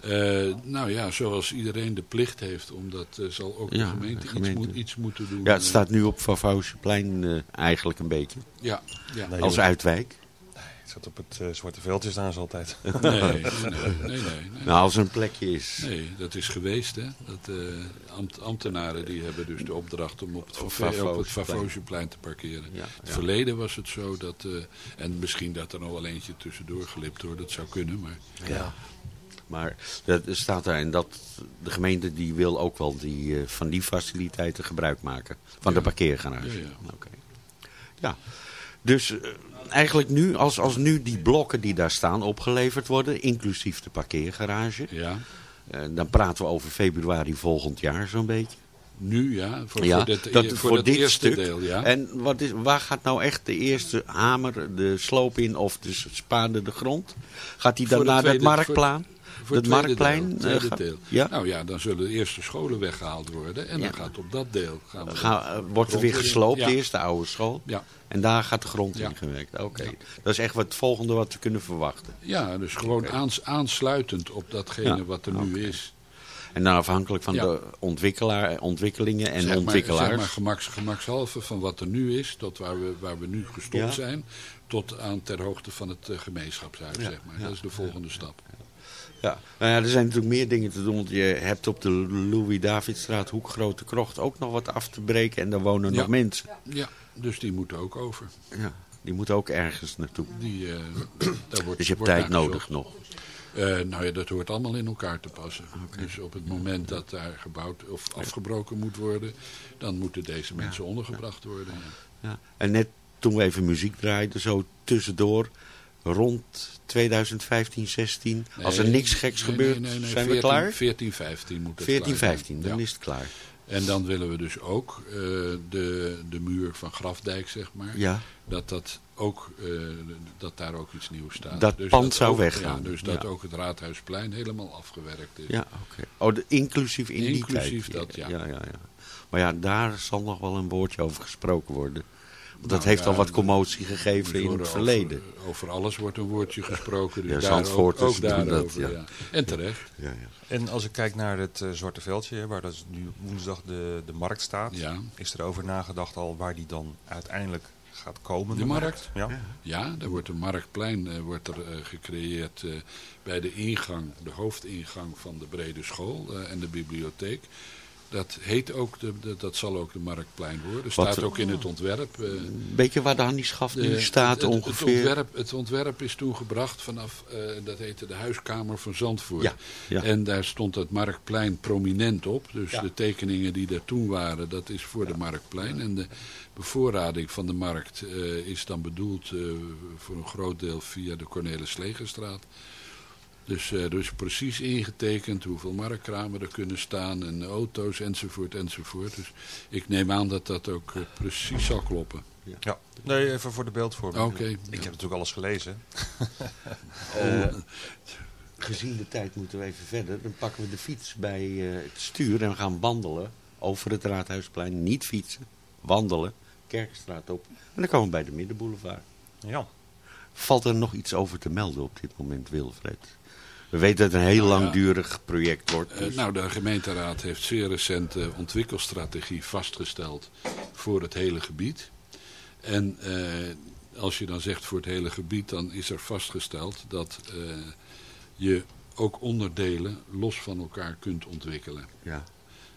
Eh, nou ja, zoals iedereen de plicht heeft, omdat zal ook de Ja, gemeente, de gemeente. Iets, moet, iets moeten doen. Ja, het staat nu op eh eigenlijk een beetje. Ja, ja. Als uitwijk. Zat op het eh, zwarte veldje staan ze altijd. <laughs> Nee, nee, nee, nee. Nou, als er een plekje is. Nee, dat is geweest. Hè. Dat, eh, ambt- ambtenaren die hebben dus de opdracht om op het, Op Favosjeplein. Te parkeren. Ja, In het verleden was het zo dat, eh, en misschien dat er nog wel eentje tussendoor glipt hoor, dat zou kunnen. Maar Ja. Maar dat staat daar en dat de gemeente die wil ook wel die, eh, van die faciliteiten gebruik maken. Van de parkeergarage. Ja, ja. Oké. ja. Dus eigenlijk nu, als, als nu die blokken die daar staan opgeleverd worden, inclusief de parkeergarage. ja, eh, dan praten we over februari volgend jaar zo'n beetje. nu ja, voor, ja, voor, dit, dat, voor, voor dat dit eerste stuk. deel. Ja. En wat is, waar gaat nou echt de eerste hamer, de sloop in of de spade de grond? Gaat die dan het naar tweede- marktplan? Voor dat het marktplein? deel, eh, tweede gaat- deel. Ja? Nou ja, dan zullen de eerste scholen weggehaald worden. En Ja. dan gaat op dat deel gaan we Ga, eh, wordt er weer gesloopt, Ja. de eerste oude school? Ja. En daar gaat de grond in gewerkt. Oké, dat is echt wat het volgende wat we kunnen verwachten. Ja, dus gewoon aans- aansluitend op datgene wat er nu is. En dan afhankelijk van Ja. de ontwikkelaar, ontwikkelingen en zeg maar, ontwikkelaars. Zeg maar gemaks, gemakshalve van wat er nu is, tot waar we, waar we nu gestopt Ja. zijn, tot aan ter hoogte van het eh, gemeenschapshuis, Ja, zeg maar. Dat is de volgende stap. Ja. Nou ja, er zijn natuurlijk meer dingen te doen. Want je hebt op de Louis-Davidstraat, Hoek Grote Krocht ook nog wat af te breken. En daar wonen Ja. nog mensen. Ja, dus die moeten ook over. Ja, die moeten ook ergens naartoe. Die, eh, daar wordt, Dus je hebt tijd nodig nog. Eh, nou ja, dat hoort allemaal in elkaar te passen. Dus op het moment dat daar gebouwd of afgebroken moet worden, dan moeten deze mensen ondergebracht worden. Ja. Ja. En net toen we even muziek draaiden, zo tussendoor, rond 2015, 16, als er niks geks nee, gebeurt, nee, zijn 14, we klaar? 14, 15 moet het 14, klaar zijn. 15, dan Ja. is het klaar. En dan willen we dus ook eh, de, de muur van Grafdijk, zeg maar. Ja. Dat, dat, ook, eh, dat daar ook iets nieuws staat. Dat pand zou ook, weggaan. Ja, dus dat Ja. ook het Raadhuisplein helemaal afgewerkt is. Ja, oké. Oh, de, inclusief in Inclusief die tijd. dat, ja. Ja, ja, ja. Maar ja, daar zal nog wel een woordje over gesproken worden. Dat Nou, heeft ja, al wat commotie gegeven in het verleden. Over, over alles wordt een woordje gesproken. Dus Ja, daar ook, ook dat, daarover. ja. ja. En terecht. Ja, ja. En als ik kijk naar het eh, Zwarte Veldje, waar dat nu woensdag de, de markt staat, Ja. is er over nagedacht al waar die dan uiteindelijk gaat komen? De markt? Ja. Ja, er wordt een marktplein eh, wordt er, eh, gecreëerd eh, bij de ingang, de hoofdingang van de brede school eh, en de bibliotheek. Dat, heet ook de, de- dat zal ook de Marktplein worden. Staat ook in het ontwerp. eh, Weet je waar de Hannieschaf nu de- staat het, ongeveer? Het ontwerp, het ontwerp is toen gebracht vanaf, eh, dat heette de Huiskamer van Zandvoort. Ja, ja. En daar stond het Marktplein prominent op. Dus Ja. de tekeningen die er toen waren, dat is voor de Marktplein. En de bevoorrading van de markt eh, is dan bedoeld eh, voor een groot deel via de Cornelis Legerstraat. Dus eh, er is precies ingetekend hoeveel marktkramen er kunnen staan en auto's enzovoort enzovoort. Dus ik neem aan dat dat ook eh, precies zal kloppen. Ja. Nee, even voor de beeldvorming. Oké. Ik heb natuurlijk alles gelezen. <laughs> Eh, gezien de tijd moeten we even verder. Dan pakken we de fiets bij eh, het stuur en we gaan wandelen over het Raadhuisplein. Niet fietsen, wandelen, Kerkstraat op. En dan komen we bij de Middenboulevard. Ja. Valt er nog iets over te melden op dit moment, Wilfred? We weten dat het een heel Nou langdurig project wordt. Eh, dus- nou, de gemeenteraad heeft zeer recent de ontwikkelstrategie vastgesteld voor het hele gebied. En eh, als je dan zegt voor het hele gebied, dan is er vastgesteld dat eh, je ook onderdelen los van elkaar kunt ontwikkelen. ja.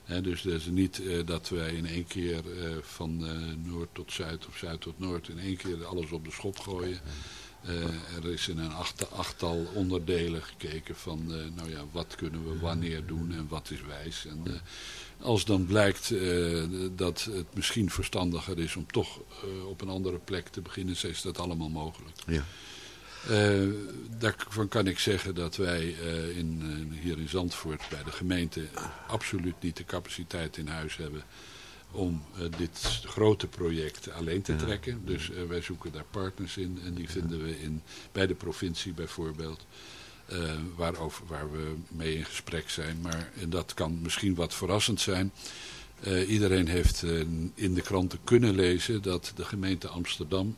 Hè, dus het is niet eh, dat wij in één keer eh, van eh, noord tot zuid of zuid tot noord in één keer alles op de schop gooien. Eh, er is in een acht, achttal onderdelen gekeken van eh, nou ja, wat kunnen we wanneer doen en wat is wijs. En, eh, als dan blijkt dat het misschien verstandiger is om toch op een andere plek te beginnen, is dat allemaal mogelijk. Ja. Daarvan kan ik zeggen dat wij in, hier in Zandvoort bij de gemeente absoluut niet de capaciteit in huis hebben om eh, dit grote project alleen te trekken. Dus eh, wij zoeken daar partners in en die vinden we in, bij de provincie bijvoorbeeld. eh, waarover, waar we mee in gesprek zijn. Maar en dat kan misschien wat verrassend zijn. Iedereen heeft in de kranten kunnen lezen dat de gemeente Amsterdam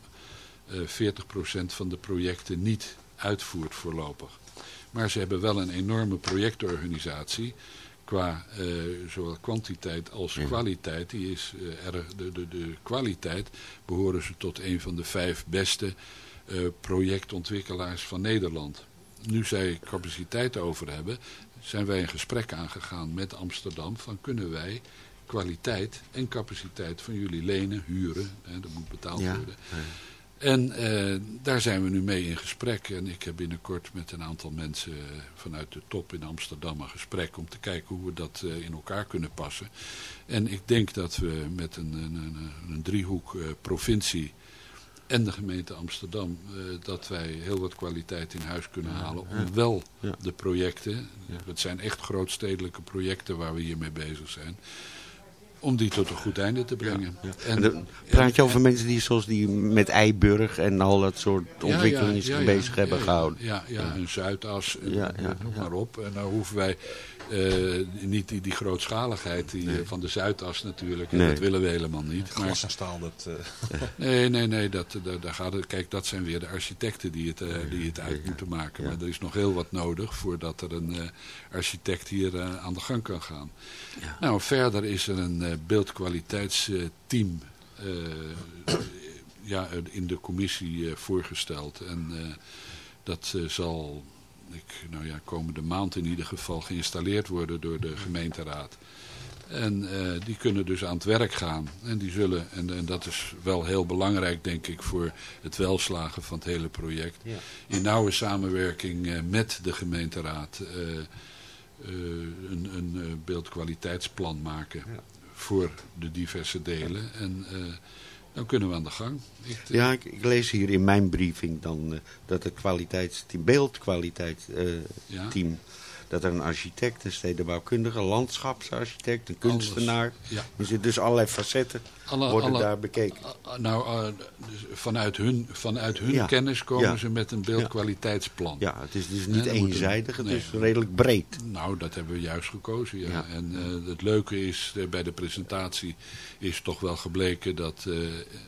eh 40% van de projecten niet uitvoert voorlopig. Maar ze hebben wel een enorme projectorganisatie qua eh, zowel kwantiteit als kwaliteit. Die is, eh, erg, de, de, de kwaliteit behoren ze tot een van de vijf beste eh, projectontwikkelaars van Nederland. Nu zij capaciteit over hebben, zijn wij een gesprek aangegaan met Amsterdam van kunnen wij kwaliteit en capaciteit van jullie lenen, huren, hè, dat moet betaald Ja. worden. En eh, daar zijn we nu mee in gesprek. En ik heb binnenkort met een aantal mensen eh, vanuit de top in Amsterdam een gesprek om te kijken hoe we dat eh, in elkaar kunnen passen. En ik denk dat we met een, een, een, een driehoek eh, provincie en de gemeente Amsterdam, dat wij heel wat kwaliteit in huis kunnen halen om wel Ja. de projecten, het zijn echt grootstedelijke projecten waar we hiermee bezig zijn, om die tot een goed einde te brengen. En dan praat je over mensen die zoals die met Eiburg en al dat soort ontwikkelingen bezig hebben gehouden. Ja, ja, een Zuidas, en noem maar op. En nou hoeven wij eh, niet die, die grootschaligheid die, eh, van de Zuidas natuurlijk. en Nee. Dat willen we helemaal niet. Maar, Glas en staal, dat... eh, <laughs> nee, nee, nee. Dat, daar, daar gaat het, kijk, dat zijn weer de architecten die het, eh, die het uit moeten maken. Maar er is nog heel wat nodig voordat er een eh, architect hier eh, aan de gang kan gaan. Nou, verder is er een eh, beeldkwaliteitsteam eh, <clears throat> ja, in de commissie eh, voorgesteld. En eh, dat eh, zal ik, nou ja, komende maand in ieder geval geïnstalleerd worden door de gemeenteraad. En eh, die kunnen dus aan het werk gaan. En die zullen, en, en dat is wel heel belangrijk denk ik voor het welslagen van het hele project. Ja. In nauwe samenwerking eh, met de gemeenteraad eh, een, een beeldkwaliteitsplan maken voor de diverse delen. En dan kunnen we aan de gang. Ik, Ja, ik, ik lees hier in mijn briefing dan eh, dat het kwaliteitsteam, beeldkwaliteitsteam, Ja. Dat er een architect, een stedenbouwkundige, landschapsarchitect, een kunstenaar, ja. er zitten dus allerlei facetten Alle- worden alle- daar bekeken. Nou, dus vanuit hun, vanuit hun Ja. kennis komen Ja. ze met een beeldkwaliteitsplan. Ja, het is dus niet eenzijdig, het nee. is redelijk breed. Nou, dat hebben we juist gekozen, ja. En eh, het leuke is, eh, bij de presentatie is toch wel gebleken dat eh,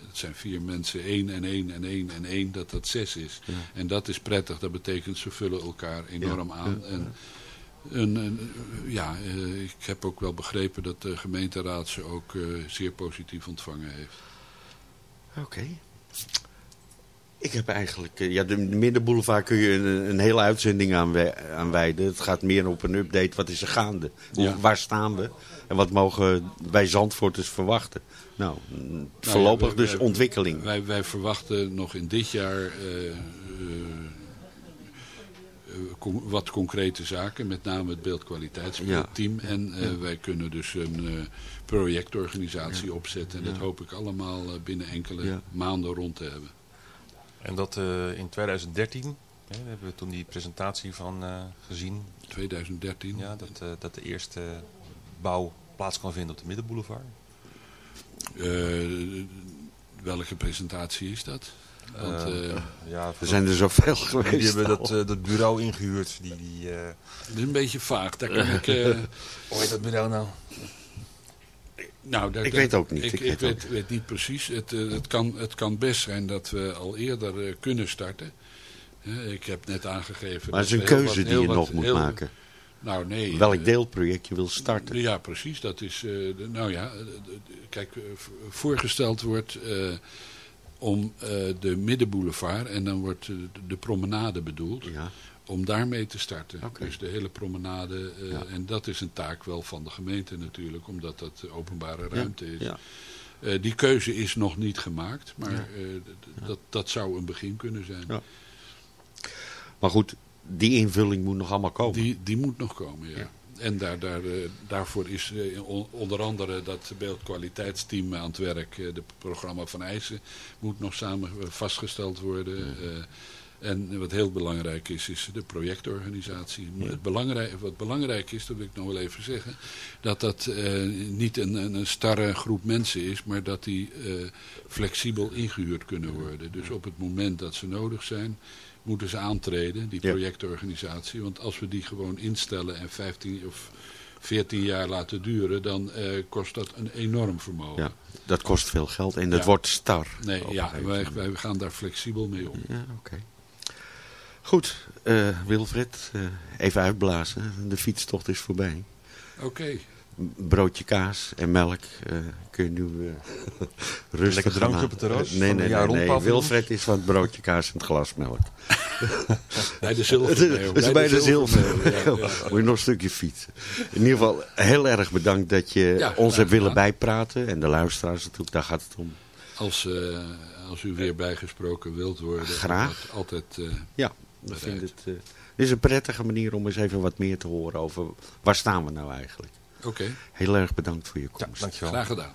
het zijn vier mensen, één en één en één en één, dat dat zes is. En dat is prettig, dat betekent ze vullen elkaar enorm aan. En, een, een, ja, eh, ik heb ook wel begrepen dat de gemeenteraad ze ook eh, zeer positief ontvangen heeft. Oké. Ik heb eigenlijk, eh, ja, de middenboulevard kun je een, een hele uitzending aan, wijden. Het gaat meer op een update. Wat is er gaande? Hoe, Ja. Waar staan we? En wat mogen wij Zandvoorters verwachten? Nou, Nou ja, voorlopig wij- dus wij- ontwikkeling. Wij, wij verwachten nog in dit jaar eh, eh, eh, wat concrete zaken. Met name het beeldkwaliteitsteam. En eh, wij kunnen dus een eh, projectorganisatie opzetten. En dat hoop ik allemaal eh, binnen enkele Ja. maanden rond te hebben. En dat eh, in 2013, hè, hebben we toen die presentatie van eh, gezien. 2013? Ja, dat, eh, dat de eerste bouw plaats kan vinden op de Middenboulevard. Eh, welke presentatie is dat? Want, Eh, eh, ja, Er zijn er zoveel Die geweest hebben al. dat, eh, dat bureau ingehuurd. Die, die, eh, Dat is een beetje vaag. Daar kan <laughs> ik... eh, Hoe heet dat bureau nou? Nou, daar- Ik weet ook niet, Ik, ik ik weet weet, ook. weet niet precies. Het, het, kan, het kan best zijn dat we al eerder eh, kunnen starten. Ik heb net aangegeven... Maar het is een keuze wat- die je wat- nog moet heel- maken. Nou, nee. Welk deelproject je wil starten. Ja, precies. Dat is, eh, nou ja, kijk, voorgesteld wordt eh, om eh, de middenboulevard, en dan wordt eh, de, de promenade bedoeld, om daarmee te starten. Dus de hele promenade, eh, en dat is een taak wel van de gemeente natuurlijk, omdat dat openbare ruimte is. ja. Eh, die keuze is nog niet gemaakt, maar Ja. dat, dat zou een begin kunnen zijn. Ja. Maar goed, die invulling moet nog allemaal komen. Die, die moet nog komen, ja. En daar, daar, eh, daarvoor is eh, on- onder andere dat beeldkwaliteitsteam aan het werk. Eh, de programma van eisen moet nog samen vastgesteld worden. En wat heel belangrijk is, is de projectorganisatie. Het belangrijk, wat belangrijk is, dat wil ik nog wel even zeggen, dat dat eh, niet een, een, een starre groep mensen is, maar dat die eh, flexibel ingehuurd kunnen worden. Dus op het moment dat ze nodig zijn, moeten ze aantreden, die projectorganisatie. Want als we die gewoon instellen en 15 of 14 jaar laten duren, dan eh, kost dat een enorm vermogen. Ja, dat kost veel geld en dat Ja. wordt star. Nee, ja, wij, gaan daar flexibel mee om. Ja, oké. Goed, eh, Wilfred, eh, even uitblazen. De fietstocht is voorbij. Oké. Broodje kaas en melk eh, kun je nu eh <laughs> rustig Lekker drankje op het terras nee, nee, nee? Wilfred is van het broodje kaas en het glas melk. Bij de. Het bij de zilver. Moet je nog een stukje fietsen. In ieder geval heel erg bedankt dat je Ja, ons hebt willen bijpraten. En de luisteraars natuurlijk, daar gaat het om. Als, eh, als u weer bijgesproken wilt worden. Graag. Altijd Ja, ik vind het, dit is een prettige manier om eens even wat meer te horen over waar staan we nou eigenlijk. Oké. Heel erg bedankt voor je komst. dankjewel. Graag gedaan.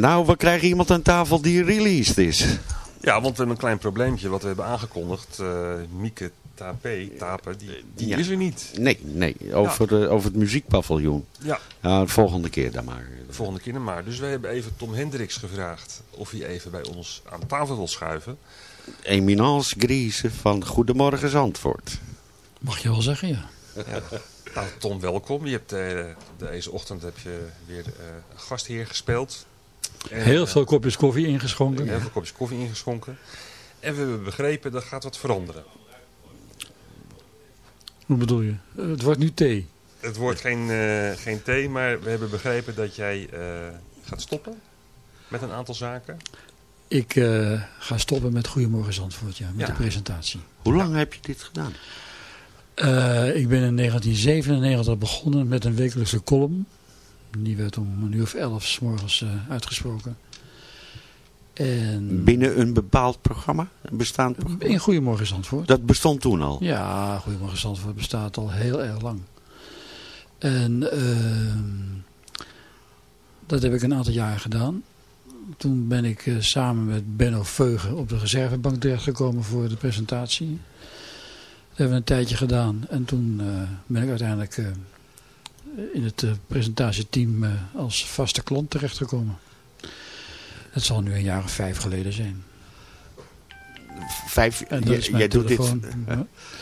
Nou, we krijgen iemand aan tafel die released is. Ja, want we hebben een klein probleempje wat we hebben aangekondigd. Eh, Mieke Tapé, Tapen, die, die Ja. is er niet. Nee, nee. Over, de, over het muziekpaviljoen. Ja. Ja, de volgende keer dan maar. De volgende keer maar. Dus wij hebben even Tom Hendricks gevraagd of hij even bij ons aan tafel wil schuiven. Eminence Grise van Goedemorgen Zandvoort. Mag je wel zeggen, ja. Ja. Nou, Tom, welkom. Je hebt, eh, deze ochtend heb je weer eh, gastheer gespeeld. En, Heel eh, veel kopjes koffie ingeschonken. Heel veel kopjes koffie ingeschonken. En we hebben begrepen, dat gaat wat veranderen. Hoe bedoel je? Het wordt nu thee. Het wordt geen, eh, geen thee, maar we hebben begrepen dat jij eh, gaat stoppen met een aantal zaken. Ik eh, ga stoppen met Goedemorgen Zandvoort, ja, met Ja. de presentatie. Hoe lang heb je dit gedaan? Eh, ik ben in 1997 begonnen met een wekelijkse column. Die werd om een uur of elf 's morgens eh, uitgesproken. En Binnen een bepaald programma? Een bestaand programma? in Goedemorgen Zandvoort. Dat bestond toen al? Ja, Goedemorgen Zandvoort bestaat al heel erg lang. En ehm, dat heb ik een aantal jaren gedaan. Toen ben ik eh, samen met Benno Veugen op de reservebank terechtgekomen voor de presentatie. Dat hebben we een tijdje gedaan. En toen eh, ben ik uiteindelijk in het eh, presentatieteam eh, als vaste klant terechtgekomen. Dat zal nu een jaar of vijf geleden zijn. Vijf, dat jij- doet dit,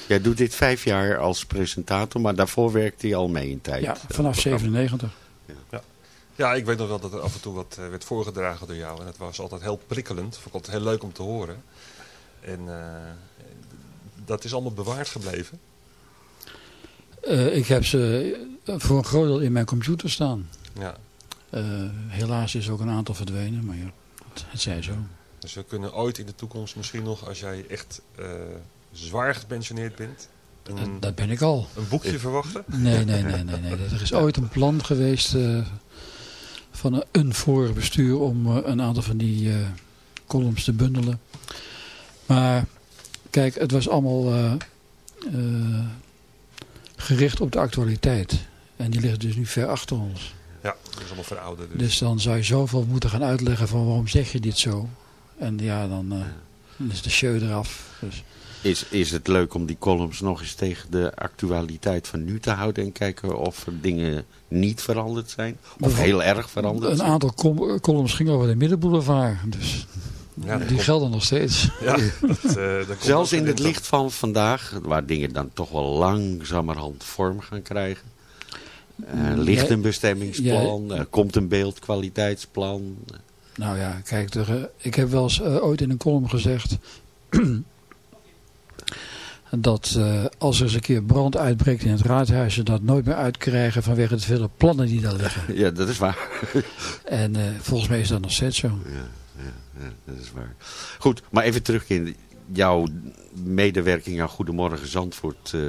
jij doet dit vijf jaar als presentator, maar daarvoor werkte hij al mee een tijd. Ja, vanaf 97. Ja. ja, ik weet nog wel dat er af en toe wat eh, werd voorgedragen door jou. En het was altijd heel prikkelend. Vond ik altijd heel leuk om te horen. En eh, dat is allemaal bewaard gebleven. Eh, ik heb ze eh, voor een groot deel in mijn computer staan. Ja. Eh, helaas is ook een aantal verdwenen, maar ja, het, zij zo. Dus we kunnen ooit in de toekomst misschien nog, als jij echt eh, zwaar gepensioneerd bent, een, Dat, dat ben ik al. een boekje verwachten. Nee, nee, nee, nee, nee. Er is ooit een plan geweest van een, een vorig bestuur om een aantal van die columns te bundelen. Maar kijk, het was allemaal gericht op de actualiteit. En die ligt dus nu ver achter ons. Ja, dat is allemaal verouderd. Dus. Dus dan zou je zoveel moeten gaan uitleggen van waarom zeg je dit zo. En ja, dan, eh, dan is de show eraf. Dus. Is, is het leuk om die columns nog eens tegen de actualiteit van nu te houden en kijken of er dingen niet veranderd zijn? Of heel erg veranderd Een aantal columns gingen over de Middenboulevard. Dus Ja, die komt- gelden nog steeds. Ja, dat, eh, dat <laughs> Zelfs in het licht van vandaag, waar dingen dan toch wel langzamerhand vorm gaan krijgen. Er ligt Ja, een bestemmingsplan, er komt een beeldkwaliteitsplan. Nou ja, kijk, er, eh, ik heb wel eens eh, ooit in een column gezegd... <clears throat> dat eh, als er eens een keer brand uitbreekt in het raadhuis... ze dat nooit meer uitkrijgen vanwege de vele plannen die daar liggen. <laughs> Ja, dat is waar. En eh, volgens mij is dat nog steeds zo. Ja, ja, ja, dat is waar. Goed, maar even terug in jouw medewerking aan Goedemorgen Zandvoort. eh,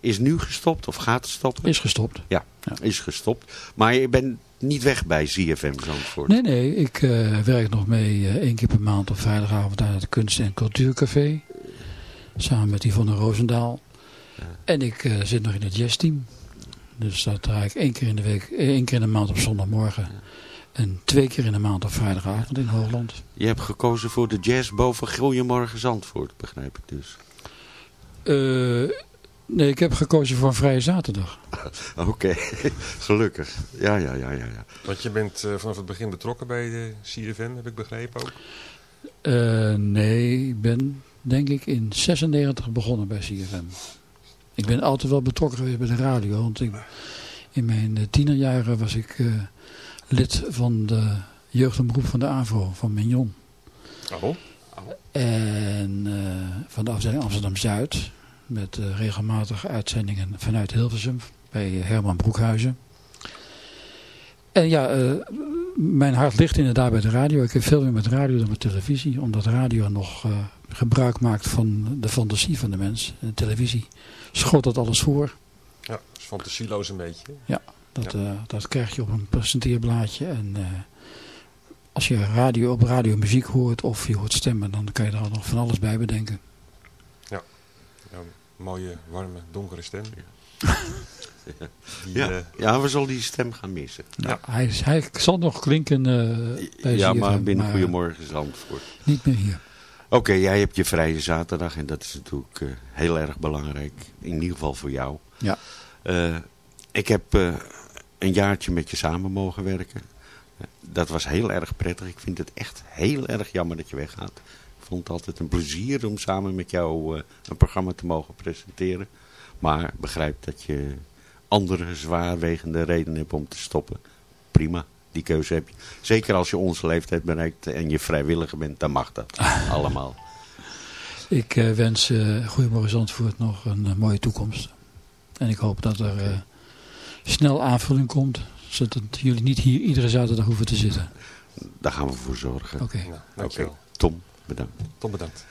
is nu gestopt of gaat stoppen? Is gestopt. Ja, is gestopt. Maar je bent niet weg bij ZFM Zandvoort. Nee, nee, ik eh, werk nog mee eh, één keer per maand op vrijdagavond aan het Kunst- en Cultuurcafé. Samen met Yvonne Roosendaal. En ik zit nog in het jazzteam. Dus dat draai ik één keer in de week, één keer in de maand op zondagmorgen. En twee keer in de maand op vrijdagavond in Hoogland. Je hebt gekozen voor de jazz boven Goedemorgen Zandvoort, begrijp ik dus. Eh, Nee, ik heb gekozen voor een vrije zaterdag. <laughs> Oké, <laughs> gelukkig. Ja, ja, ja, ja. ja. Want je bent eh, vanaf het begin betrokken bij de CFM, heb ik begrepen ook. Eh, nee, ik ben denk ik in 96 begonnen bij CFM. Ik ben altijd wel betrokken geweest bij de radio. Want ik, in mijn tienerjaren was ik eh, lid van de jeugd en beroep van de AVO, van Mignon. Oh. En eh, van de afdeling Amsterdam-Zuid. Met eh, regelmatige uitzendingen vanuit Hilversum bij Herman Broekhuizen. En ja, eh, mijn hart ligt inderdaad bij de radio. Ik heb veel meer met radio dan met televisie. Omdat radio nog gebruik maakt van de fantasie van de mens. En televisie schoot dat alles voor. Ja, is fantasieloos een beetje. Ja, dat, eh, dat krijg je op een presenteerblaadje. En eh, als je radio, op radio muziek hoort of je hoort stemmen, dan kan je daar nog van alles bij bedenken. Ja, ja mooie, warme, donkere stem. <laughs> Die, Ja, eh, ja, we zullen die stem gaan missen. Nou, hij, is- hij zal nog klinken eh bij ja, maar binnen maar, Goedemorgen Zandvoort. Niet meer hier. Oké, jij hebt je vrije zaterdag en dat is natuurlijk eh, heel erg belangrijk. In ieder geval voor jou. Ja. Eh, ik heb eh, een jaartje met je samen mogen werken. Dat was heel erg prettig. Ik vind het echt heel erg jammer dat je weggaat. Ik vond het altijd een plezier om samen met jou eh, een programma te mogen presenteren. Maar begrijp dat je andere zwaarwegende redenen hebt om te stoppen. Prima, die keuze heb je. Zeker als je onze leeftijd bereikt en je vrijwilliger bent, dan mag dat <laughs> allemaal. Ik eh, wens eh Goedemorgen Zandvoort nog een mooie toekomst. En ik hoop dat er snel aanvulling komt. Zodat jullie niet hier iedere zaterdag hoeven te zitten. Daar gaan we voor zorgen. Oké. Oké, dankjewel. Tom, bedankt. Tom, bedankt.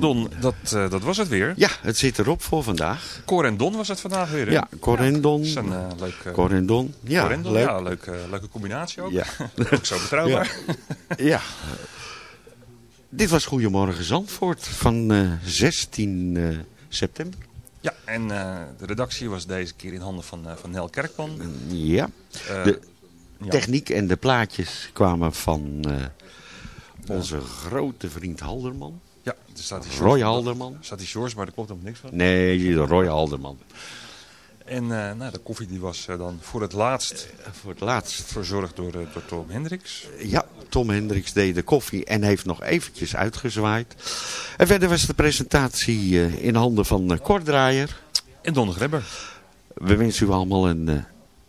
Nou Don, dat, eh, dat was het weer. Ja, het zit erop voor vandaag. Cor en Don was het vandaag weer. hè? Ja, Cor en Don. Dat is een eh, leuke... Cor en Don. Ja, Cor en Don, leuk. Ja, leuke, leuke combinatie ook. Ja. <laughs> ook zo betrouwbaar. Ja. Dit was Goedemorgen Zandvoort van eh, 16 eh, september. Ja, en eh, de redactie was deze keer in handen van, eh, van Nel Kerkman. Ja. Eh, De ja. techniek en de plaatjes kwamen van eh, onze grote vriend Halderman. Ja, er staat die Roy Halderman. Er staat die George, maar daar klopt helemaal niks van. Nee, Roy Halderman. En eh, nou, de koffie die was eh, dan voor het laatst, voor het laatst verzorgd door, eh, door Tom Hendricks. Ja, Tom Hendricks deed de koffie en heeft nog eventjes uitgezwaaid. En verder was de presentatie eh, in handen van uh, Cor Draaier. En Don Grebber. We wensen u allemaal een, eh,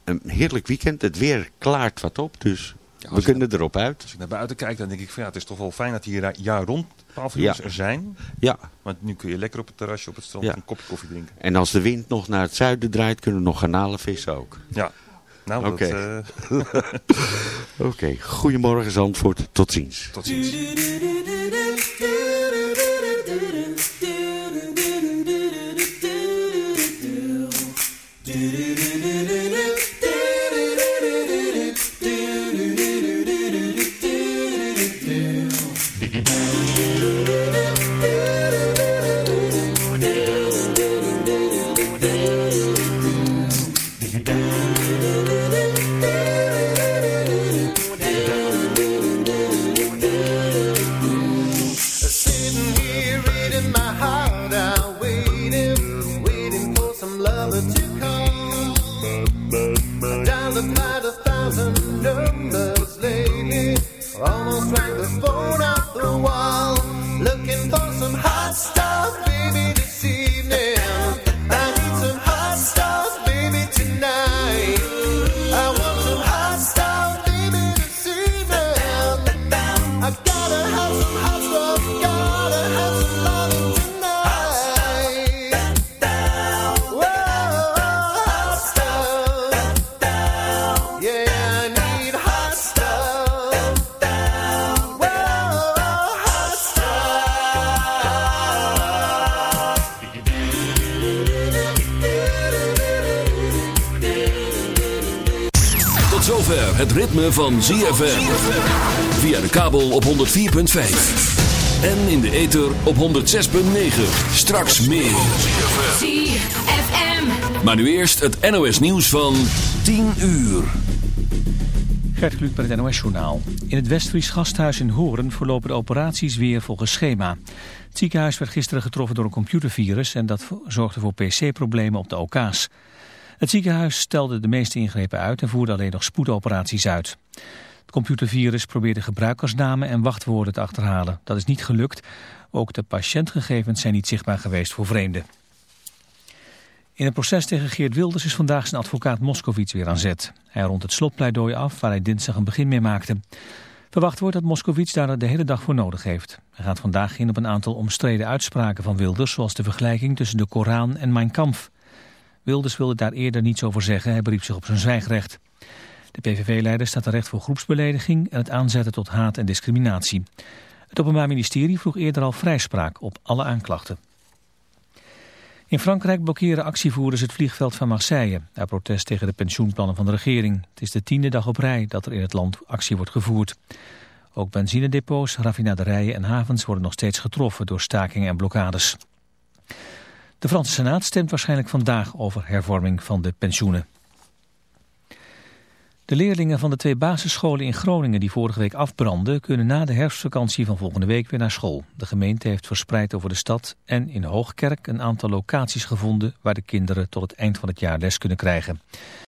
een heerlijk weekend. Het weer klaart wat op, dus we kunnen erop uit. Als ik naar buiten kijk, dan denk ik van ja, het is toch wel fijn dat hier jaar rond paviljoens Ja. er zijn. Ja. Want nu kun je lekker op het terrasje op het strand Ja. een kopje koffie drinken. En als de wind nog naar het zuiden draait, kunnen we nog garnalen vissen ook. Ja. Nou, Oké. dat... eh, <laughs> Oké, goedemorgen Zandvoort. Tot ziens. Tot ziens. Zover het ritme van ZFM. Via de kabel op 104.5. En in de ether op 106.9. Straks meer. ZFM. Maar nu eerst het NOS nieuws van 10 uur. Gert Kluk met het NOS-journaal. In het Westfries gasthuis in Horen verlopen de operaties weer volgens schema. Het ziekenhuis werd gisteren getroffen door een computervirus... en dat zorgde voor pc-problemen op de OK's. Het ziekenhuis stelde de meeste ingrepen uit... en voerde alleen nog spoedoperaties uit. Het computervirus probeerde gebruikersnamen en wachtwoorden te achterhalen. Dat is niet gelukt. Ook de patiëntgegevens zijn niet zichtbaar geweest voor vreemden. In het proces tegen Geert Wilders is vandaag zijn advocaat Moskowitz weer aan zet. Hij rond het slotpleidooi af waar hij dinsdag een begin mee maakte. Verwacht wordt dat Moskowitz daar de hele dag voor nodig heeft. Hij gaat vandaag in op een aantal omstreden uitspraken van Wilders... zoals de vergelijking tussen de Koran en Mein Kampf. Wilders wilde daar eerder niets over zeggen. Hij beriep zich op zijn zwijgrecht. De PVV-leider staat terecht voor groepsbelediging... en het aanzetten tot haat en discriminatie. Het Openbaar Ministerie vroeg eerder al vrijspraak op alle aanklachten. In Frankrijk blokkeren actievoerders het vliegveld van Marseille... uit protest tegen de pensioenplannen van de regering. Het is de tiende dag op rij dat er in het land actie wordt gevoerd. Ook benzinedepots, raffinaderijen en havens worden nog steeds getroffen... door stakingen en blokkades. De Franse Senaat stemt waarschijnlijk vandaag over hervorming van de pensioenen. De leerlingen van de twee basisscholen in Groningen die vorige week afbrandden... kunnen na de herfstvakantie van volgende week weer naar school. De gemeente heeft verspreid over de stad en in Hoogkerk een aantal locaties gevonden... waar de kinderen tot het eind van het jaar les kunnen krijgen.